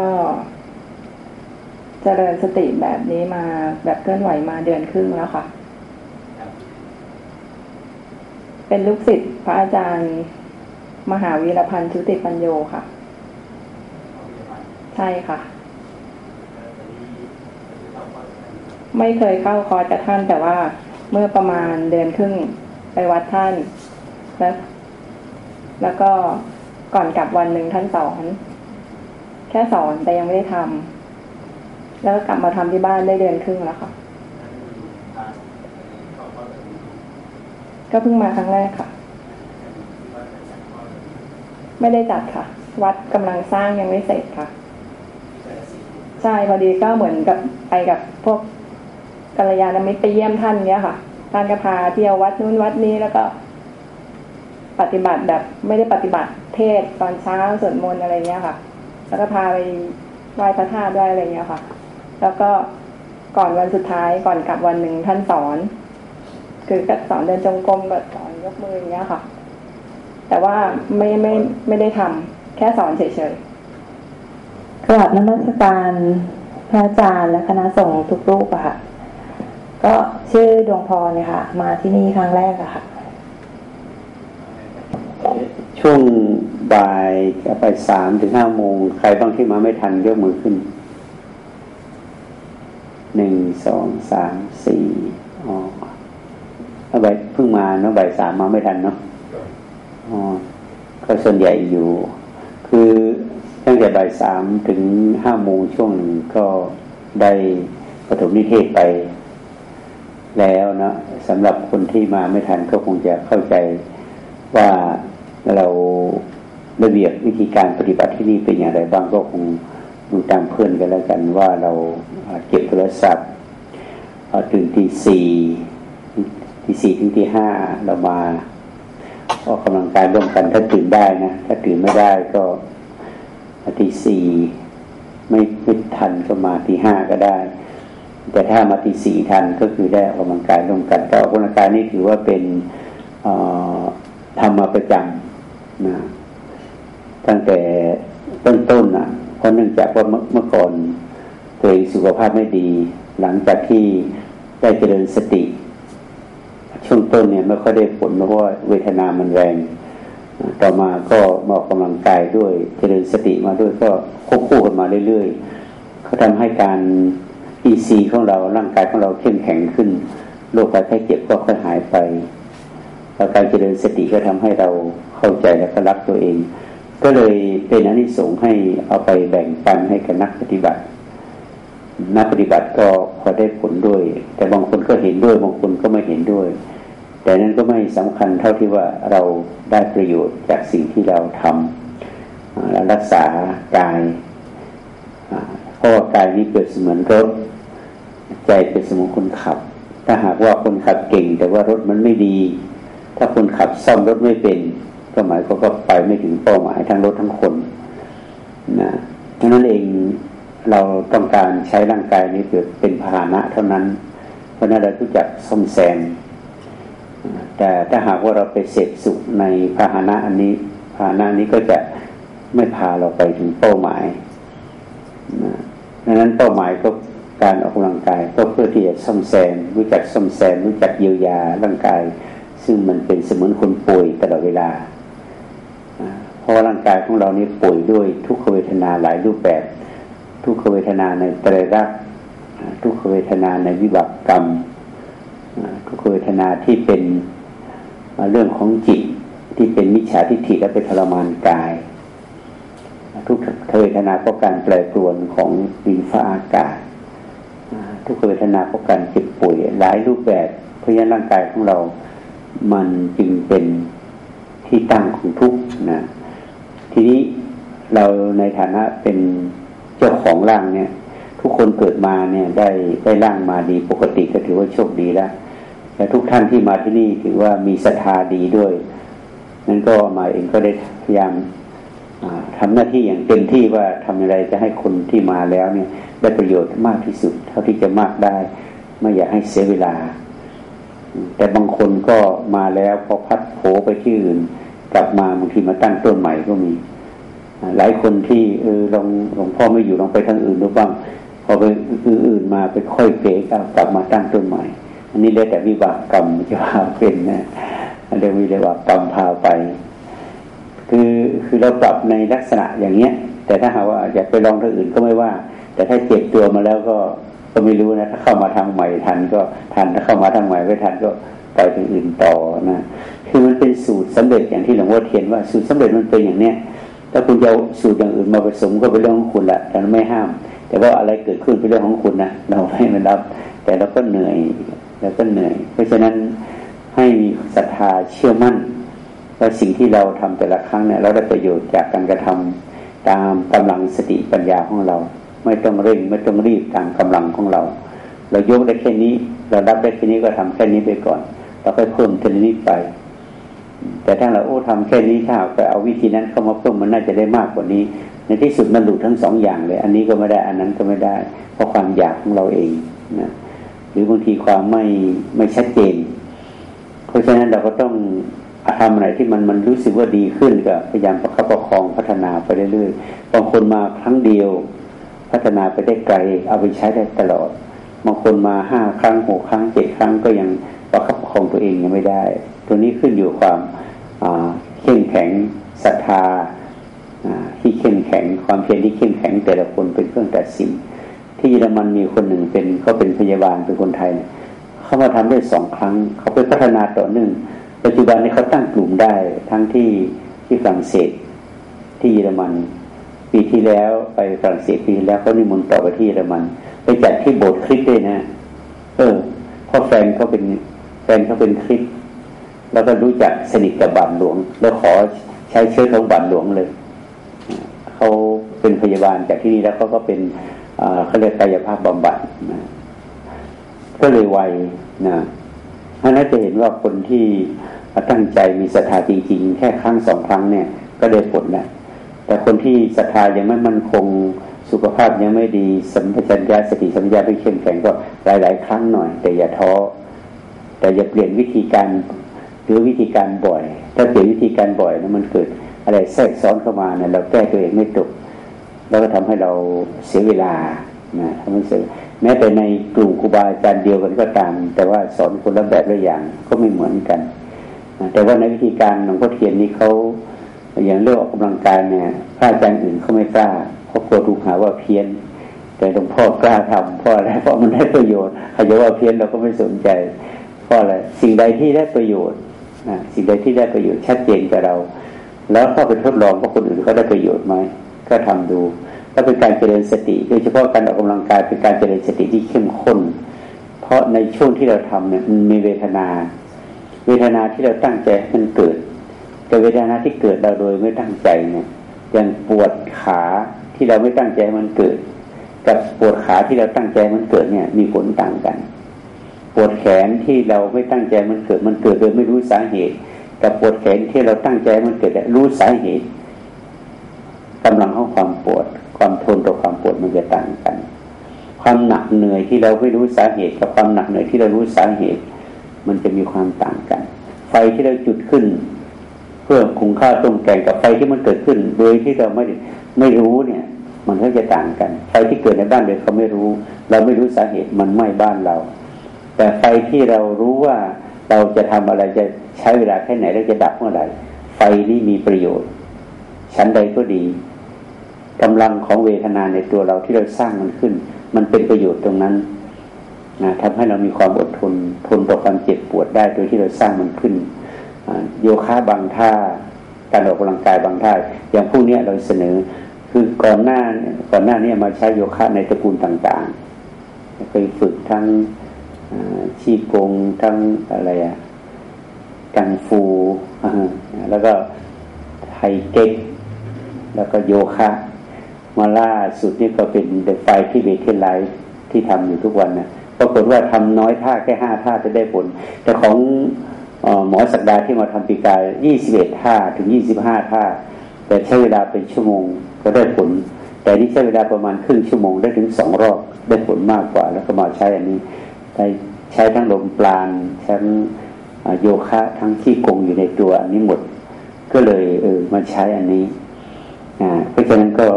เจริญสติแบบนี้มาแบบเคลื่อนไหวมาเดือนครึ่งแล้วค่ะ เป็นลูกศิษย์พระอาจารย์ มหาวีรพันธ์ชุติปัญโยค่ะ ใช่ค่ะ ไม่เคยเข้าคอร์สกับท่านแต่ว่าเมื่อประมาณเดือนครึ่งไปวัดท่าน แล้ว แล้วก็ก่อนกลับวันหนึ่งท่านสอน แค่สอนแต่ยังไม่ได้ทำแล้วก็กลับมาทำที่บ้านได้เดือนครึ่งแล้วค่ะ ก็เพิ่งมาครั้งแรกค่ะ ไม่ได้จัดค่ะ วัดกำลังสร้างยังไม่เสร็จค่ะใช่พอดีก็เหมือนกับไปกับพวกกัลยาณมิตรไปเยี่ยมท่านเนี้ยค่ะท่านก็พาเที่ยววัดนู้นวัดนี้แล้วก็ ปฏิบัติแบบไม่ได้ปฏิบัติเทศตอนเช้าสวดมนต์อะไรเงี้ยค่ะ แล้วก็พาไปไหว้พระธาตุด้วยอะไรเงี้ยค่ะ แล้วก็ก่อนวันสุดท้ายก่อนกลับวันหนึ่งท่านสอน คือก็สอนเดินจงกรมแบบสอนยกมืออย่างเงี้ยค่ะ แต่ว่าไม่ไม่ไม่ได้ทำแค่สอนเฉยๆกราบนมัสการพระอาจารย์และคณะสงฆ์ทุกรูปอะค่ะ ก็ชื่อดวงพรเนี่ยค่ะ มาที่นี่ครั้งแรกอะค่ะ ช่วงบ่ายไปสามถึงห้าโมง ใครบ้างที่มาไม่ทันยกมือขึ้นหนึ่งสองสามสี่อ๋อถ้าใบเพิ่งมาเนาะใบสามมาไม่ทันเนาะอ๋อก็ส่วนใหญ่อยู่ คือตั้งแต่บ่ายสามถึงห้าโมงช่วงหนึ่งก็ได้ปฐมนิเทศไปแล้วนะสำหรับคนที่มาไม่ทันก็คงจะเข้าใจว่า เราระเบียบวิธีการปฏิบัติที่นี่เป็นอย่างไรบ้างก็คงดูตามเพื่อนกันแล้วกันว่าเราเก็บโทรศัพท์ตื่นที่สี่ที่สี่ถึงที่ห้าเรามาออกกำลังกายร่วมกันถ้าตื่นได้นะ ถ้าตื่นไม่ได้ก็ที่สี่ไม่ไม่ทันก็มาที่ห้าก็ได้ แต่ถ้ามาที่สี่ทันก็คือได้ออกกำลังกายร่วมกันแต่ออกกำลังกายนี่ถือว่าเป็นทำมาประจำ นะตั้งแต่ต้นๆนนะเพราะเนื่องจากว่าเมื่อก่อนตัวเองสุขภาพไม่ดี หลังจากที่ได้เจริญสติ ช่วงต้นเนี่ยไม่ค่อยได้ผลเพราะว่าเวทนามันแรง ต่อมาก็มาออกกำลังกายด้วยเจริญสติมาด้วยก็ควบคู่กันมาเรื่อยๆเขาทำให้การอีซีของเราร่างกายของเราเข้มแข็งขึ้นโรคภัยไข้เจ็บก็ค่อยหายไป แล้วการเจริญสติก็ทำให้เราเข้าใจและก็รักตัวเอง ก็เลยเป็นอนิสงส์ให้เอาไปแบ่งปันให้กับนักปฏิบัติ นักปฏิบัติก็พอได้ผลด้วย แต่บางคนก็เห็นด้วยบางคนก็ไม่เห็นด้วย แต่นั้นก็ไม่สำคัญเท่าที่ว่าเราได้ประโยชน์จากสิ่งที่เราทำและรักษากายเพราะว่ากายนี้เกิดเสมือนรถใจเป็นเสมือนคนขับ ถ้าหากว่าคนขับเก่ง แต่ว่ารถมันไม่ดี ถ้าคนขับซ่อมรถไม่เป็น ก็หมายความก็ไปไม่ถึงเป้าหมายทั้งรถทั้งคนนะดังนั้นเองเราต้องการใช้ร่างกายนี้เกิดเป็นพาหนะเท่านั้น เพราะนั้นเราต้องจักซ่อมแซมแต่ถ้าหากว่าเราไปเสพสุขในพาหนะอันนี้พาหนะนี้ก็จะไม่พาเราไปถึงเป้าหมายนะดังนั้นเป้าหมายก็การออกกำลังกายก็เพื่อที่จะซ่อมแซมรู้จักซ่อมแซมรู้จักเยียวยาร่างกาย ซึ่งมันเป็นเสมือนคนป่วยตลอดเวลา เพราะร่างกายของเรานี่ป่วยด้วยทุกขเวทนาหลายรูปแบบ ทุกขเวทนาในไตรลักษณ์ทุกขเวทนาในวิบากกรรม ทุกขเวทนาที่เป็นเรื่องของจิตที่เป็นมิจฉาทิฏฐิและเป็นทรมานกาย ทุกขเวทนาเพราะการแปรปรวนของดินฟ้าอากาศ ทุกขเวทนาเพราะการเจ็บป่วยหลายรูปแบบเพราะฉะนั้นร่างกายของเรา มันจึงเป็นที่ตั้งของทุกนะทีนี้เราในฐานะเป็นเจ้าของร่างเนี่ย ทุกคนเกิดมาเนี่ยได้ได้ร่างมาดีปกติก็ถือว่าโชคดีแล้วและทุกท่านที่มาที่นี่ถือว่ามีศรัทธาดีด้วยนั้นก็มาเองก็ได้พยายามทำหน้าที่อย่างเต็มที่ว่าทำอะไรจะให้คนที่มาแล้วเนี่ยได้ประโยชน์มากที่สุด เท่าที่จะมากได้ ไม่อยากให้เสียเวลา แต่บางคนก็มาแล้วพอพัดโผไปที่อื่น กลับมาบางทีมาตั้งต้นใหม่ก็มี หลายคนที่เออลองหลวงพ่อไม่อยู่ลองไปทางอื่นดูบ้าง พอไปอื่นมาไปค่อยเก๋กลับมาตั้งต้นใหม่ อันนี้แล้วแต่วิบากกรรมจะพาเป็นนะเรียกวิบากกรรมพาไป คือคือเราปรับในลักษณะอย่างเนี้ย แต่ถ้าหาว่าอยากไปลองทางอื่นก็ไม่ว่า แต่ถ้าเจ็บตัวมาแล้วก็ ก็ไม่รู้นะถ้าเข้ามาทางใหม่ทันก็ทันถ้าเข้ามาทางใหม่ไม่ทันก็ไปทางอื่นต่อนะคือมันเป็นสูตรสำเร็จอย่างที่หลวงพ่อเทียนว่าสูตรสำเร็จมันเป็นอย่างเนี้ยถ้าคุณจะสูตรอย่างอื่นมาผสมก็เป็นเรื่องของคุณละแต่ไม่ห้าม แต่ว่าอะไรเกิดขึ้นเป็นเรื่องของคุณนะเราให้มันรับ แต่เราก็เหนื่อยเราก็เหนื่อย เพราะฉะนั้นให้มีศรัทธาเชื่อมั่นว่าสิ่งที่เราทำแต่ละครั้งเนี่ยเราได้ประโยชน์จากการกระทำตามกำลังสติปัญญาของเรา ไม่ต้องเร่ง ไม่ต้องรีบตามกำลังของเรา เรายกได้แค่นี้ เรารับได้แค่นี้ก็ทำแค่นี้ไปก่อนเราค่อยเพิ่มทีนี้ไป แต่ถ้าเราโอ้ทำแค่นี้ถ้าไปเอาวิธีนั้นเข้ามาเพิ่มมันน่าจะได้มากกว่านี้ ในที่สุดมันหลุดทั้งสองอย่างเลย อันนี้ก็ไม่ได้อันนั้นก็ไม่ได้ เพราะความอยากของเราเองนะหรือบางทีความไม่ไม่ชัดเจน เพราะฉะนั้นเราก็ต้องทำอะไรที่มันมันรู้สึกว่าดีขึ้นก็พยายามประคับประคองพัฒนาไปเรื่อยๆบางคนมาครั้งเดียว พัฒนาไปได้ไกล เอาไปใช้ได้ตลอดบางคนมาห้าครั้งหกครั้งเจ็ดครั้งก็ยังประคับประคองตัวเองยังไม่ได้ ตัวนี้ขึ้นอยู่ความเข้มแข็งศรัทธาที่เข้มแข็งความเพียรที่เข้มแข็งแต่ละคนเป็นเครื่องตัดสิน ที่เยอรมันมีคนหนึ่งเป็นเขาเป็นพยาบาลเป็นคนไทย เขามาทำได้สองครั้ง เขาไปพัฒนาต่อเนื่องปัจจุบันนี้เขาตั้งกลุ่มได้ทั้งที่ที่ฝรั่งเศสที่เยอรมัน ปีที่แล้วไปฝรั่งเศสปีแล้วเขานิมนต์ต่อไปที่เยอรมัน ไปจัดที่โบสถ์คริสต์ด้วยนะ เออพ่อแฟนเขาเป็นแฟนเขาเป็นคริสต์แล้วก็รู้จักสนิทกับบาทหลวง แล้วขอใช้เชื้อของบาทหลวงเลยเขาเป็นพยาบาลจากที่นี่แล้วเขาก็เป็นเขาเรียกกายภาพบำบัดนะก็เลยไวนะเพราะนั้นจะเห็นว่าคนที่ตั้งใจมีศรัทธาจริงๆ แค่ครั้งสองครั้งเนี่ย ก็ได้ผลนะ แต่คนที่ศรัทธายังไม่มั่นคงสุขภาพยังไม่ดีสัมปชัญญะสติสัมปชัญญะไม่เข้มแข็งก็หลาย ๆ ครั้งหน่อย แต่อย่าท้อแต่อย่าเปลี่ยนวิธีการหรือวิธีการบ่อย ถ้าเปลี่ยนวิธีการบ่อยแล้วมันเกิดอะไรแทรกซ้อนเข้ามาเนี่ยเราแก้ตัวเองไม่ตกแล้วก็ทำให้เราเสียเวลานะทำให้เสียแม้แต่ในกลุ่มครูบาอาจารย์เดียวกันก็ตาม แต่ว่าสอนคนละแบบละอย่างก็ไม่เหมือนกัน แต่ว่าในวิธีการหลวงพ่อเทียนนี้เขา อย่างเรื่องออกกำลังกายเนี่ยพระอาจารย์อื่นเขาไม่กล้าเพราะกลัวถูกหาว่าเพี้ยน แต่หลวงพ่อกล้าทำเพราะอะไรเพราะมันได้ประโยชน์ใครจะว่าเพี้ยนเราก็ไม่สนใจ เพราะอะไรสิ่งใดที่ได้ประโยชน์นะสิ่งใดที่ได้ประโยชน์ชัดเจนกับเรา แล้วก็ไปทดลองว่าคนอื่นเขาได้ประโยชน์ไหมก็ทำดูก็เป็นการเจริญสติโดยเฉพาะการออกกำลังกายเป็นการเจริญสติที่เข้มข้น เพราะในช่วงที่เราทำเนี่ยมันมีเวทนา เวทนาที่เราตั้งใจมันเกิด แต่เวทนาที่เกิดเราโดยไม่ตั้งใจเนี่ยอย่างปวดขาที่เราไม่ตั้งใจมันเกิด กับปวดขาที่เราตั้งใจมันเกิดเนี่ย มีผลต่างกัน ปวดแขนที่เราไม่ตั้งใจมันเกิด มันเกิดโดยไม่รู้สาเหตุ กับปวดแขนที่เราตั้งใจมันเกิดรู้สาเหตุกำลังของความปวด ความทนต่อความปวดมันจะต่างกัน ความหนักเหนื่อยที่เราไม่รู้สาเหตุ กับความหนักเหนื่อยที่เรารู้สาเหตุ มันจะมีความต่างกัน ไฟที่เราจุดขึ้น เพื่อคุงค่าต้มแกงกับไฟที่มันเกิดขึ้น โดยที่เราไม่ไม่รู้เนี่ย มันก็จะต่างกัน ไฟที่เกิดในบ้านเด็กเขาไม่รู้ เราไม่รู้สาเหตุมันไหม้บ้านเรา แต่ไฟที่เรารู้ว่าเราจะทำอะไรจะใช้เวลาแค่ไหนแล้วจะดับเมื่อไหร่ไฟนี้มีประโยชน์ ชั้นใดก็ดีกำลังของเวทนาในตัวเราที่เราสร้างมันขึ้น มันเป็นประโยชน์ตรงนั้นนะทำให้เรามีความอดทนทนต่อความเจ็บปวดได้โดยที่เราสร้างมันขึ้น โยคะบางท่า การออกกำลังกายบางท่า อย่างพวกนี้เราเสนอ คือก่อนหน้าก่อนหน้านี้มาใช้โยคะในตระกูลต่างๆเคยฝึกทั้งชีกงทั้งอะไรอะกังฟูแล้วก็ไทเก๊กแล้วก็โยคะมาล่าสุดนี่ก็เป็นเดอะไฟที่เบเทนไลท์ที่ทำอยู่ทุกวันนะปรากฏว่าทำน้อยท่าแค่ห้าท่าจะได้ผล แต่ของ หมอสักดาห์ที่มาทำปีกายยี่สิบเอ็ดท่าถึงยี่สิบห้าท่า แต่ใช้เวลาเป็นชั่วโมงก็ได้ผล แต่นี่ใช้เวลาประมาณครึ่งชั่วโมงได้ถึงสองรอบได้ผลมากกว่า แล้วก็มาใช้อันนี้ได้ใช้ทั้งลมปราณทั้งโยคะทั้งที่กงอยู่ในตัวอันนี้หมด ก็เลยเออมาใช้อันนี้อ่าเพราะฉะนั้นก็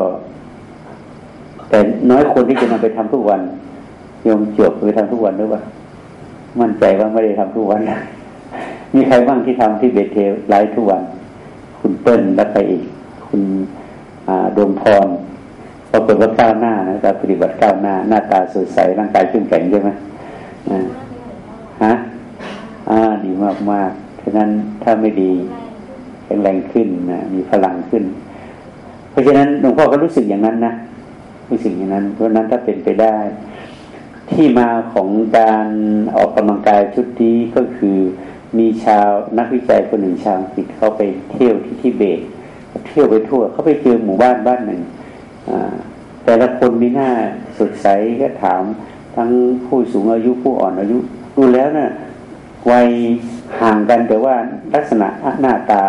แต่น้อยคนที่จะนำไปทำทุกวันโยมจบไปทำทุกวันหรือเปล่ามั่นใจว่าไม่ได้ทำทุกวันนะ มีใครบ้างที่ทำที่เบเทลไลฟ์ทุกวัน คุณเปิ้ลแล้วไปอีก คุณดวงพรปรากฏว่าก้าวหน้านะการปฏิบัติก้าวหน้า หน้าตาสดใสร่างกายเข้มแข็งใช่ไหมฮะอ่าดีมากมากฉะนั้นถ้าไม่ดีแข็งแรงขึ้นนะมีพลังขึ้น เพราะฉะนั้นหลวงพ่อก็รู้สึกอย่างนั้นนะรู้สึกอย่างนั้น เพราะนั้นถ้าเป็นไปได้ ที่มาของการออกกำลังกายชุดนี้ก็คือ มีชาวนักวิจัยคนหนึ่งชาวอังกฤษเขาไปเที่ยวที่ทิเบตเที่ยวไปทั่วเขาไปเจอหมู่บ้านบ้านหนึ่งแต่ละคนมีหน้าสดใสก็ถามทั้งผู้สูงอายุผู้อ่อนอายุ ดูแล้วนะ่ะวัยห่างกันแต่ว่าลักษณะหน้าตา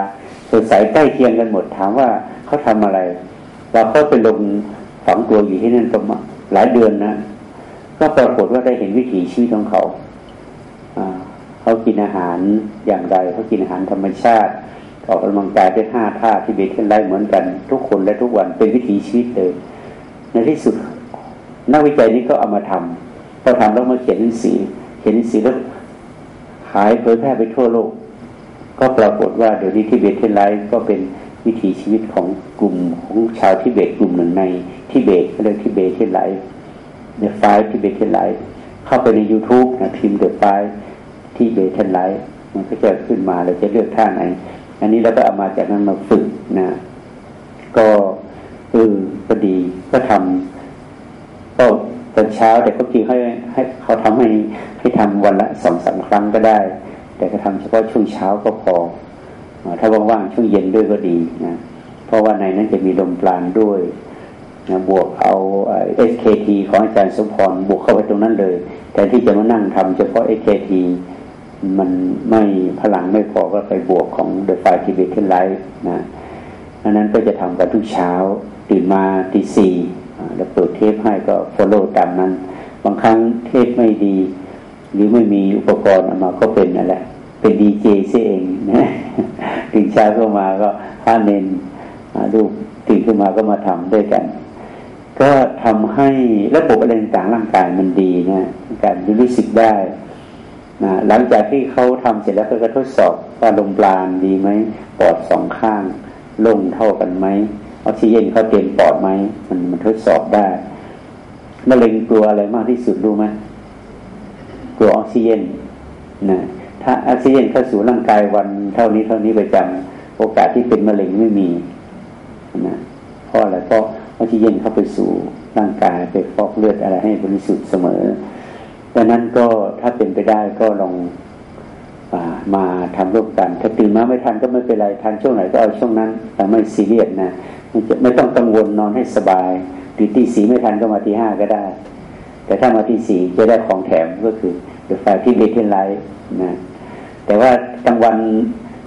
สดใสใกล้เคียงกันหมด ถามว่าเขาทำอะไรเราก็ไปลงฝังตัวอยู่ที่นั่นประมาณหลายเดือนนะก็ปรากฏว่าได้เห็นวิถีชีวิตของเขา เขากินอาหารอย่างไรเขากินอาหารธรรมชาติออกกำลังกายด้วยห้าท่าที่เบเทนไลเหมือนกัน ทุกคนและทุกวันเป็นวิถีชีวิตเลย ในที่สุดนักวิจัยนี้ก็เอามาทำพอทำแล้วมาเขียนหนังสือเขียนหนังสือแล้วขายเผยแพร่ไปทั่วโลก ก็ปรากฏว่าเดี๋ยวนี้ Tibetan Rites ก็เป็นวิถีชีวิตของกลุ่มของชาวทิเบตกลุ่มหนึ่งในทิเบตเรียก Tibetan Rites The Five Tibetan Rites เข้าไปใน YouTube นะพิมพ์ The Five Tibetan Rites มันก็จะขึ้นมาเราจะเลือกท่าไหน อันนี้เราก็เอามาจากนั้นมาฝึกนะ ก็เออก็ดีก็ทำก็ตอนเช้าแต่ก็จริงให้ให้เขาทำให้ให้ทำวันละสองสามครั้งก็ได้ แต่ก็ทำเฉพาะช่วงเช้าก็พอ ถ้าว่างๆช่วงเย็นด้วยก็ดีนะเพราะว่าในนั้นจะมีลมปราณด้วยนะบวกเอา SKT ของอาจารย์สมพรบวกเข้าไปตรงนั้นเลย แต่ที่จะมานั่งทำเฉพาะ SKT มันไม่พลังไม่พอก็ไปบวกของ The Five Tibetan Rites นะอันนั้นก็จะทำกันทุกเช้าตื่นมาตีสี่แล้วเปิดเทปให้ก็ฟอลโล่ตามนั้น บางครั้งเทปไม่ดี หรือไม่มีอุปกรณ์ออกมาก็เป็นอะไรเป็นดีเจเสีเองนะตื่นเช้าเข้ามาก็พ้าเนนลูกตื่นขึ้นมาก็มาทำด้วยกัน ก็ทำให้ระบบอะไรต่างร่างกายมันดีนะการรู้สึกได้ นะหลังจากที่เขาทำเสร็จแล้วก็ทดสอบว่าลมปราณดีไหมปอดสองข้างลงเท่ากันไหมออกซิเจนเขาเต็มปอดไหมมันมันทดสอบได้มะเร็งกลัวอะไรมากที่สุดรู้ไหมกลัวออกซิเจนนะถ้าออกซิเจนเข้าสู่ร่างกายวันเท่านี้เท่านี้ประจำโอกาสที่เป็นมะเร็งไม่มีนะเพราะอะไรเพราะออกซิเจนเข้าไปสู่ร่างกายไปฟอกเลือดอะไรให้บริสุทธิ์เสมอ ดังนั้นก็ถ้าเป็นไปได้ก็ลองมาทำร่วมกัน ถ้าตื่นมาไม่ทันก็ไม่เป็นไรทันช่วงไหนก็เอาช่วงนั้นแต่ไม่ซีเรียสนะไม่ไม่ต้องกังวลนอนให้สบายตื่นตีสีไม่ทันก็มาที่ห้าก็ได้ แต่ถ้ามาที่สี่จะได้ของแถมก็คือเดอะไฟที่เลเทนไลท์นะแต่ว่ากลางวัน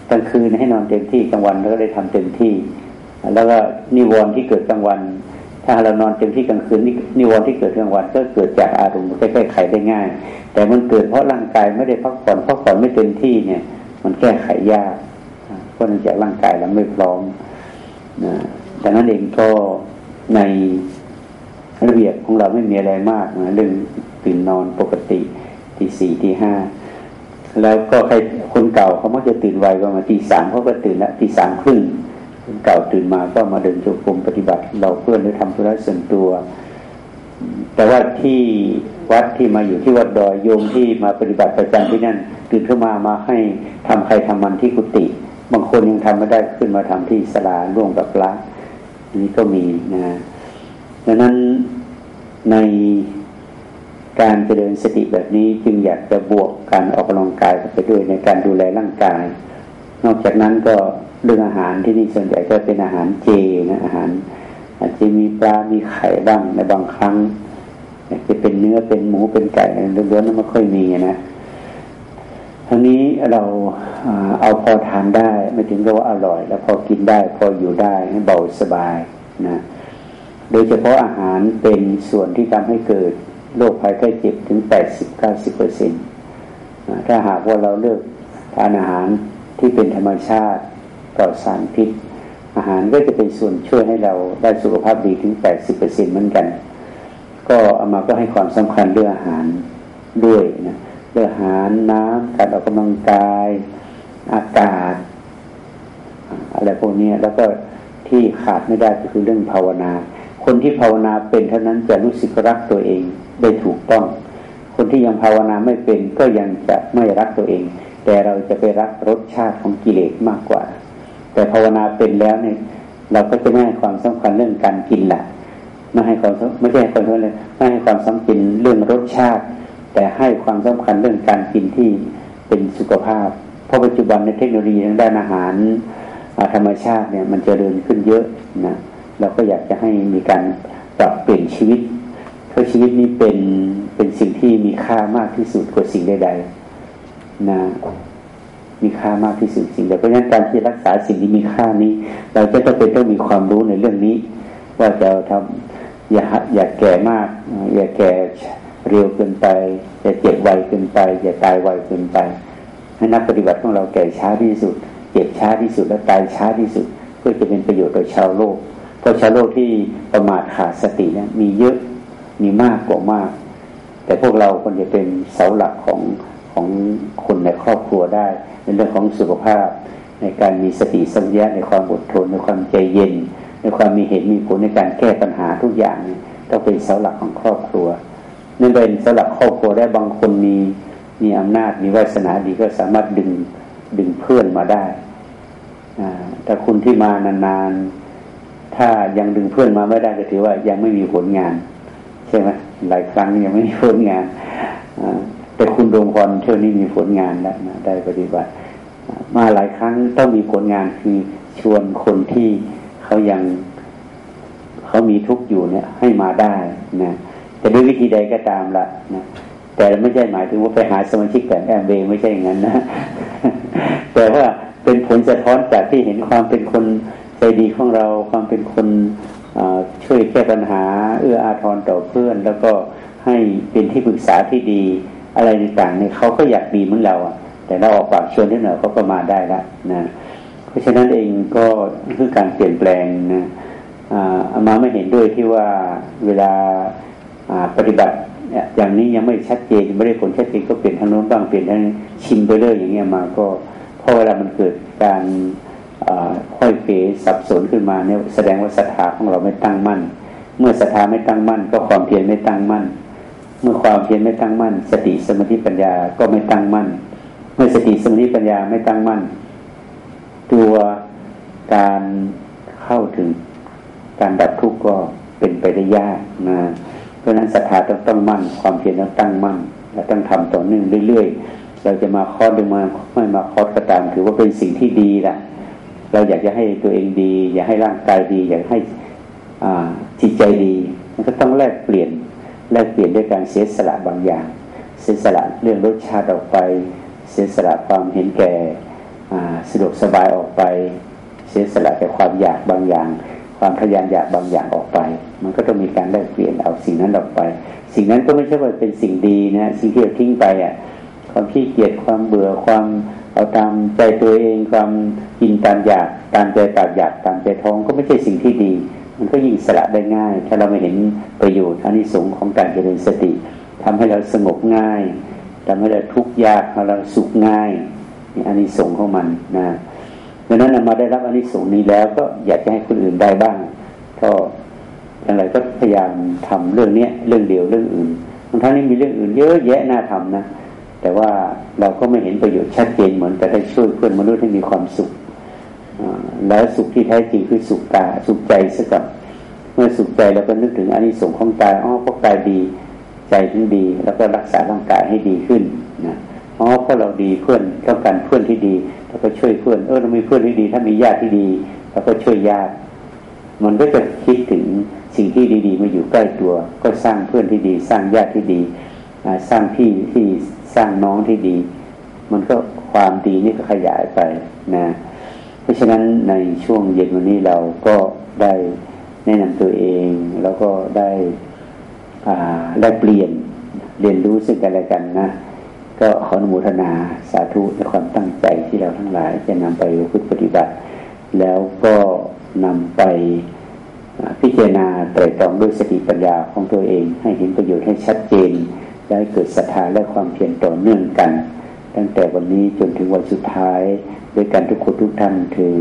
กลางคืนให้นอนเต็มที่กลางวันเราก็ได้ทำเต็มที่ แล้วก็นิวรณ์ที่เกิดกลางวัน ถ้าเรานอนเต็มที่กลางคืนนิวรณ์ที่เกิดกลางวันก็เกิดจากอารมณ์ใกล้ๆไขได้ง่าย แต่มันเกิดเพราะร่างกายไม่ได้พักผ่อนพักผ่อนไม่เต็มที่เนี่ย มันแก้ไขยากเพราะเนื่องจากร่างกายเราไม่พร้อมนะดังนั้นเองก็ในระเบียบของเราไม่มีอะไรมากนะเรื่องตื่นนอนปกติที่สี่ที่ห้าแล้วก็ใครคนเก่าเขามักจะตื่นไวประมาณตีสามเขาก็ตื่นละตีสามครึ่ง นเก่าตื่นมาก็มาเดินจงกรมปฏิบัติ เราเพื่อนได้ทำธุระส่วนตัว แต่ว่าที่วัดที่มาอยู่ที่วัดดอยโยมที่มาปฏิบัติประจำที่นั่นตื่นขึ้นมามาให้ทำใครทำมันที่กุฏิบางคนยังทำไม่ได้ขึ้นมาทำที่สลาร่วมกับพระนี่ก็มีนะดังนั้นในการเจริญสติแบบนี้จึงอยากจะบวกการออกกำลังกายไปด้วยในการดูแลร่างกาย นอกจากนั้นก็เรื่องอาหารที่นี่ส่วนใหญ่ก็เป็นอาหารเจนะอาหาร อาจจะมีปลา มีไข่บ้างในบางครั้งจะเป็นเนื้อเป็นหมูเป็นไก่ล้วนๆนั้นไม่ค่อยมีนะทั้งนี้เราเอาพอทานได้ ไม่ถึงกับว่าอร่อย แล้วพอกินได้พออยู่ได้ให้เบาสบายนะโดยเฉพาะอาหารเป็นส่วนที่ทำให้เกิดโรคภัยไข้เจ็บถึง 80-90%เปอร์เซ็นต์ถ้าหากว่าเราเลือกทานอาหาร ที่เป็นธรรมชาติปลอดสารพิษ อาหารก็จะเป็นส่วนช่วยให้เราได้สุขภาพดีถึง 80%เหมือนกัน ก็เอามาก็ให้ความสำคัญเรื่องอาหารด้วยนะเรื่องอาหารน้ำการออกกำลังกาย อากาศ อะไรพวกนี้แล้วก็ที่ขาดไม่ได้ก็คือเรื่องภาวนา คนที่ภาวนาเป็นเท่านั้นจะรู้สึกรักตัวเองได้ถูกต้อง คนที่ยังภาวนาไม่เป็นก็ยังจะไม่รักตัวเอง แต่เราจะไปรักรสชาติของกิเลสมากกว่า แต่ภาวนาเป็นแล้วเนี่ยเราก็จะไม่ให้ความสำคัญเรื่องการกินแหละไม่ให้ความไม่ใช่ความสำคัญเลยไม่ให้ความสำคัญเรื่องรสชาติ แต่ให้ความสำคัญเรื่องการกินที่เป็นสุขภาพ เพราะปัจจุบันในเทคโนโลยีทางด้านอาหารธรรมชาติเนี่ยมันจเจริญขึ้นเยอะนะเราก็อยากจะให้มีการปรับเปลี่ยนชีวิตเพราะชีวิตนี้เป็นเป็นสิ่งที่มีค่ามากที่สุดกว่าสิ่งใดๆ นะมีค่ามากที่สุดสิ่งใดเพราะฉะนั้นการที่รักษาสิ่งที่มีค่านี้ เราจะต้องเป็นต้องมีความรู้ในเรื่องนี้ ว่าจะทำอย่าอย่าแก่มาก อย่าแก่เร็วเกินไป อย่าเจ็บไวเกินไป อย่าตายไวเกินไปให้นักปฏิบัติของเราแก่ช้าที่สุด เจ็บช้าที่สุดและตายช้าที่สุด เพื่อจะเป็นประโยชน์ต่อชาวโลก เพราะชาวโลกที่ประมาทขาดสตินี่มีเยอะมีมากกว่ามาก แต่พวกเราควรจะเป็นเสาหลักของ ของคนในครอบครัวได้ ในเรื่องของสุขภาพ ในการมีสติสัมยาในความอดทนในความใจเย็น ในความมีเหตุมีผลในการแก้ปัญหาทุกอย่างต้องเป็นเสาหลักของครอบครัวนั่นเป็นเสาหลักครอบครัวได้บางคนมีมีอำนาจมีวาสนาดีก็สามารถดึงดึงเพื่อนมาได้แต่คุณที่มานานๆ ถ้ายังดึงเพื่อนมาไม่ได้ก็ถือว่ายังไม่มีผลงาน ใช่ไหมหลายครั้งยังไม่มีผลงาน แต่คุณดวงพรเที่ยวนี้มีผลงานแล้วนะได้ปฏิบัติ มาหลายครั้งต้องมีผลงานคือชวนคนที่เขายังเขามีทุกข์อยู่เนี่ย ให้มาได้นะแต่ด้วยวิธีใดก็ตามละนะแต่ไม่ใช่หมายถึงว่าไปหาสมาชิกแบบแอมเบไม่ใช่อย่างนั้นนะ แต่ว่าเป็นผลสะท้อนจากที่เห็นความเป็นคนใจดีของเรา ความเป็นคนช่วยแก้ปัญหา เอื้ออาทรต่อเพื่อน แล้วก็ให้เป็นที่ปรึกษาที่ดี อะไรต่างๆเนี่ยเขาก็อยากดีเหมือนเราอะ แต่เราออกปากชวนนิดหน่อยเขาก็มาได้ละนะเพราะฉะนั้นเองก็คือการเปลี่ยนแปลงนะอามาไม่เห็นด้วยที่ว่าเวลาปฏิบัติอย่างนี้ยังไม่ชัดเจนไม่ได้ผลชัดเจนก็เปลี่ยนทางโน้นบ้างเปลี่ยนทางชิมไปเรื่อยอย่างเงี้ยมาก็พอเวลามันเกิดการค่อยเป๋สับสนขึ้นมาเนี่ยแสดงว่าศรัทธาของเราไม่ตั้งมั่น เมื่อศรัทธาไม่ตั้งมั่น ก็ความเพียรไม่ตั้งมั่น เมื่อความเพียรไม่ตั้งมั่น สติสมาธิปัญญาก็ไม่ตั้งมั่น เมื่อสติสมาธิปัญญาไม่ตั้งมั่น ตัวการเข้าถึงการดับทุกข์ก็เป็นไปได้ยากนะเพราะนั้นศรัทธาต้องตั้งมั่น ความเพียรต้องตั้งมั่นและต้องทำต่อเนื่องเรื่อยๆ เราจะมาคอดหรือมาไม่มาคอดก็ตามถือว่าเป็นสิ่งที่ดีแหละเราอยากจะให้ตัวเองดี อยากให้ร่างกายดี อยากให้จิตใจดี มันก็ต้องแลกเปลี่ยน แลกเปลี่ยนด้วยการเสียสละบางอย่าง เสียสละเรื่องรสชาติออกไป เสียสละความเห็นแก่สะดวกสบายออกไป เสียสละแก่ความอยากบางอย่าง ความทยานอยากบางอย่างออกไป มันก็ต้องมีการแลกเปลี่ยนเอาสิ่งนั้นออกไป สิ่งนั้นก็ไม่ใช่ว่าเป็นสิ่งดีนะสิ่งที่เราทิ้งไปอะความขี้เกียจความเบื่อความเอาตามใจตัวเองความกินตามอยากตามใจปากอยากตามใจท้องก็ไม่ใช่สิ่งที่ดี มันก็ยิ่งสละได้ง่าย ถ้าเราไม่เห็นประโยชน์อันนี้สงของการเจริญสติทำให้เราสงบง่ายทำให้เราทุกข์ยากให้เราสุขง่ายนี่อันนี้สงของมันนะดังนั้นมาได้รับอันนี้ส่งนี้แล้วก็อยากจะให้คนอื่นได้บ้างก็อย่างไรก็พยายามทำเรื่องเนี้ยเรื่องเดียวเรื่องอื่นบางครั้งนี้มีเรื่องอื่นเยอะแยะน่าทำนะแต่ว่าเราก็ไม่เห็นประโยชน์ชัดเจนเหมือนแต่ได้ช่วยเพื่อนมนุษย์ให้มีความสุข แล้วสุขที่แท้จริงคือสุขกายสุขใจสักับเมื่อสุขใจเราก็นึกถึงอันนี้ส่งของกายอ๋อเพราะกายดีใจถึงดี แล้วก็รักษาร่างกายให้ดีขึ้นนะอ๋อเพราะเราดีเพื่อนต้องการเพื่อนที่ดีเราก็ช่วยเพื่อนเออเรามีเพื่อนที่ดี ถ้ามีญาติที่ดีเราก็ช่วยญาติมันก็จะคิดถึงสิ่งที่ดีๆมาอยู่ใกล้ตัว ก็สร้างเพื่อนที่ดี สร้างญาติที่ดีสร้างพี่ที่สร้างน้องที่ดี มันก็ความดีนี่ก็ขยายไปนะ เพราะฉะนั้นในช่วงเย็นวันนี้เราก็ได้แนะนำตัวเอง แล้วก็ได้ได้เปลี่ยนเรียนรู้ซึ่งกันและกันนะ ก็ขออนุโมทนาสาธุในความตั้งใจที่เราทั้งหลายจะนำไปพุทธปฏิบัติ แล้วก็นำไปพิจารณาไตรตรองด้วยสติปัญญาของตัวเอง ให้เห็นประโยชน์ให้ชัดเจน ได้เกิดศรัทธาและความเพียรต่อเนื่องกัน ตั้งแต่วันนี้จนถึงวันสุดท้าย ด้วยกันทุกคนทุกท่านถือ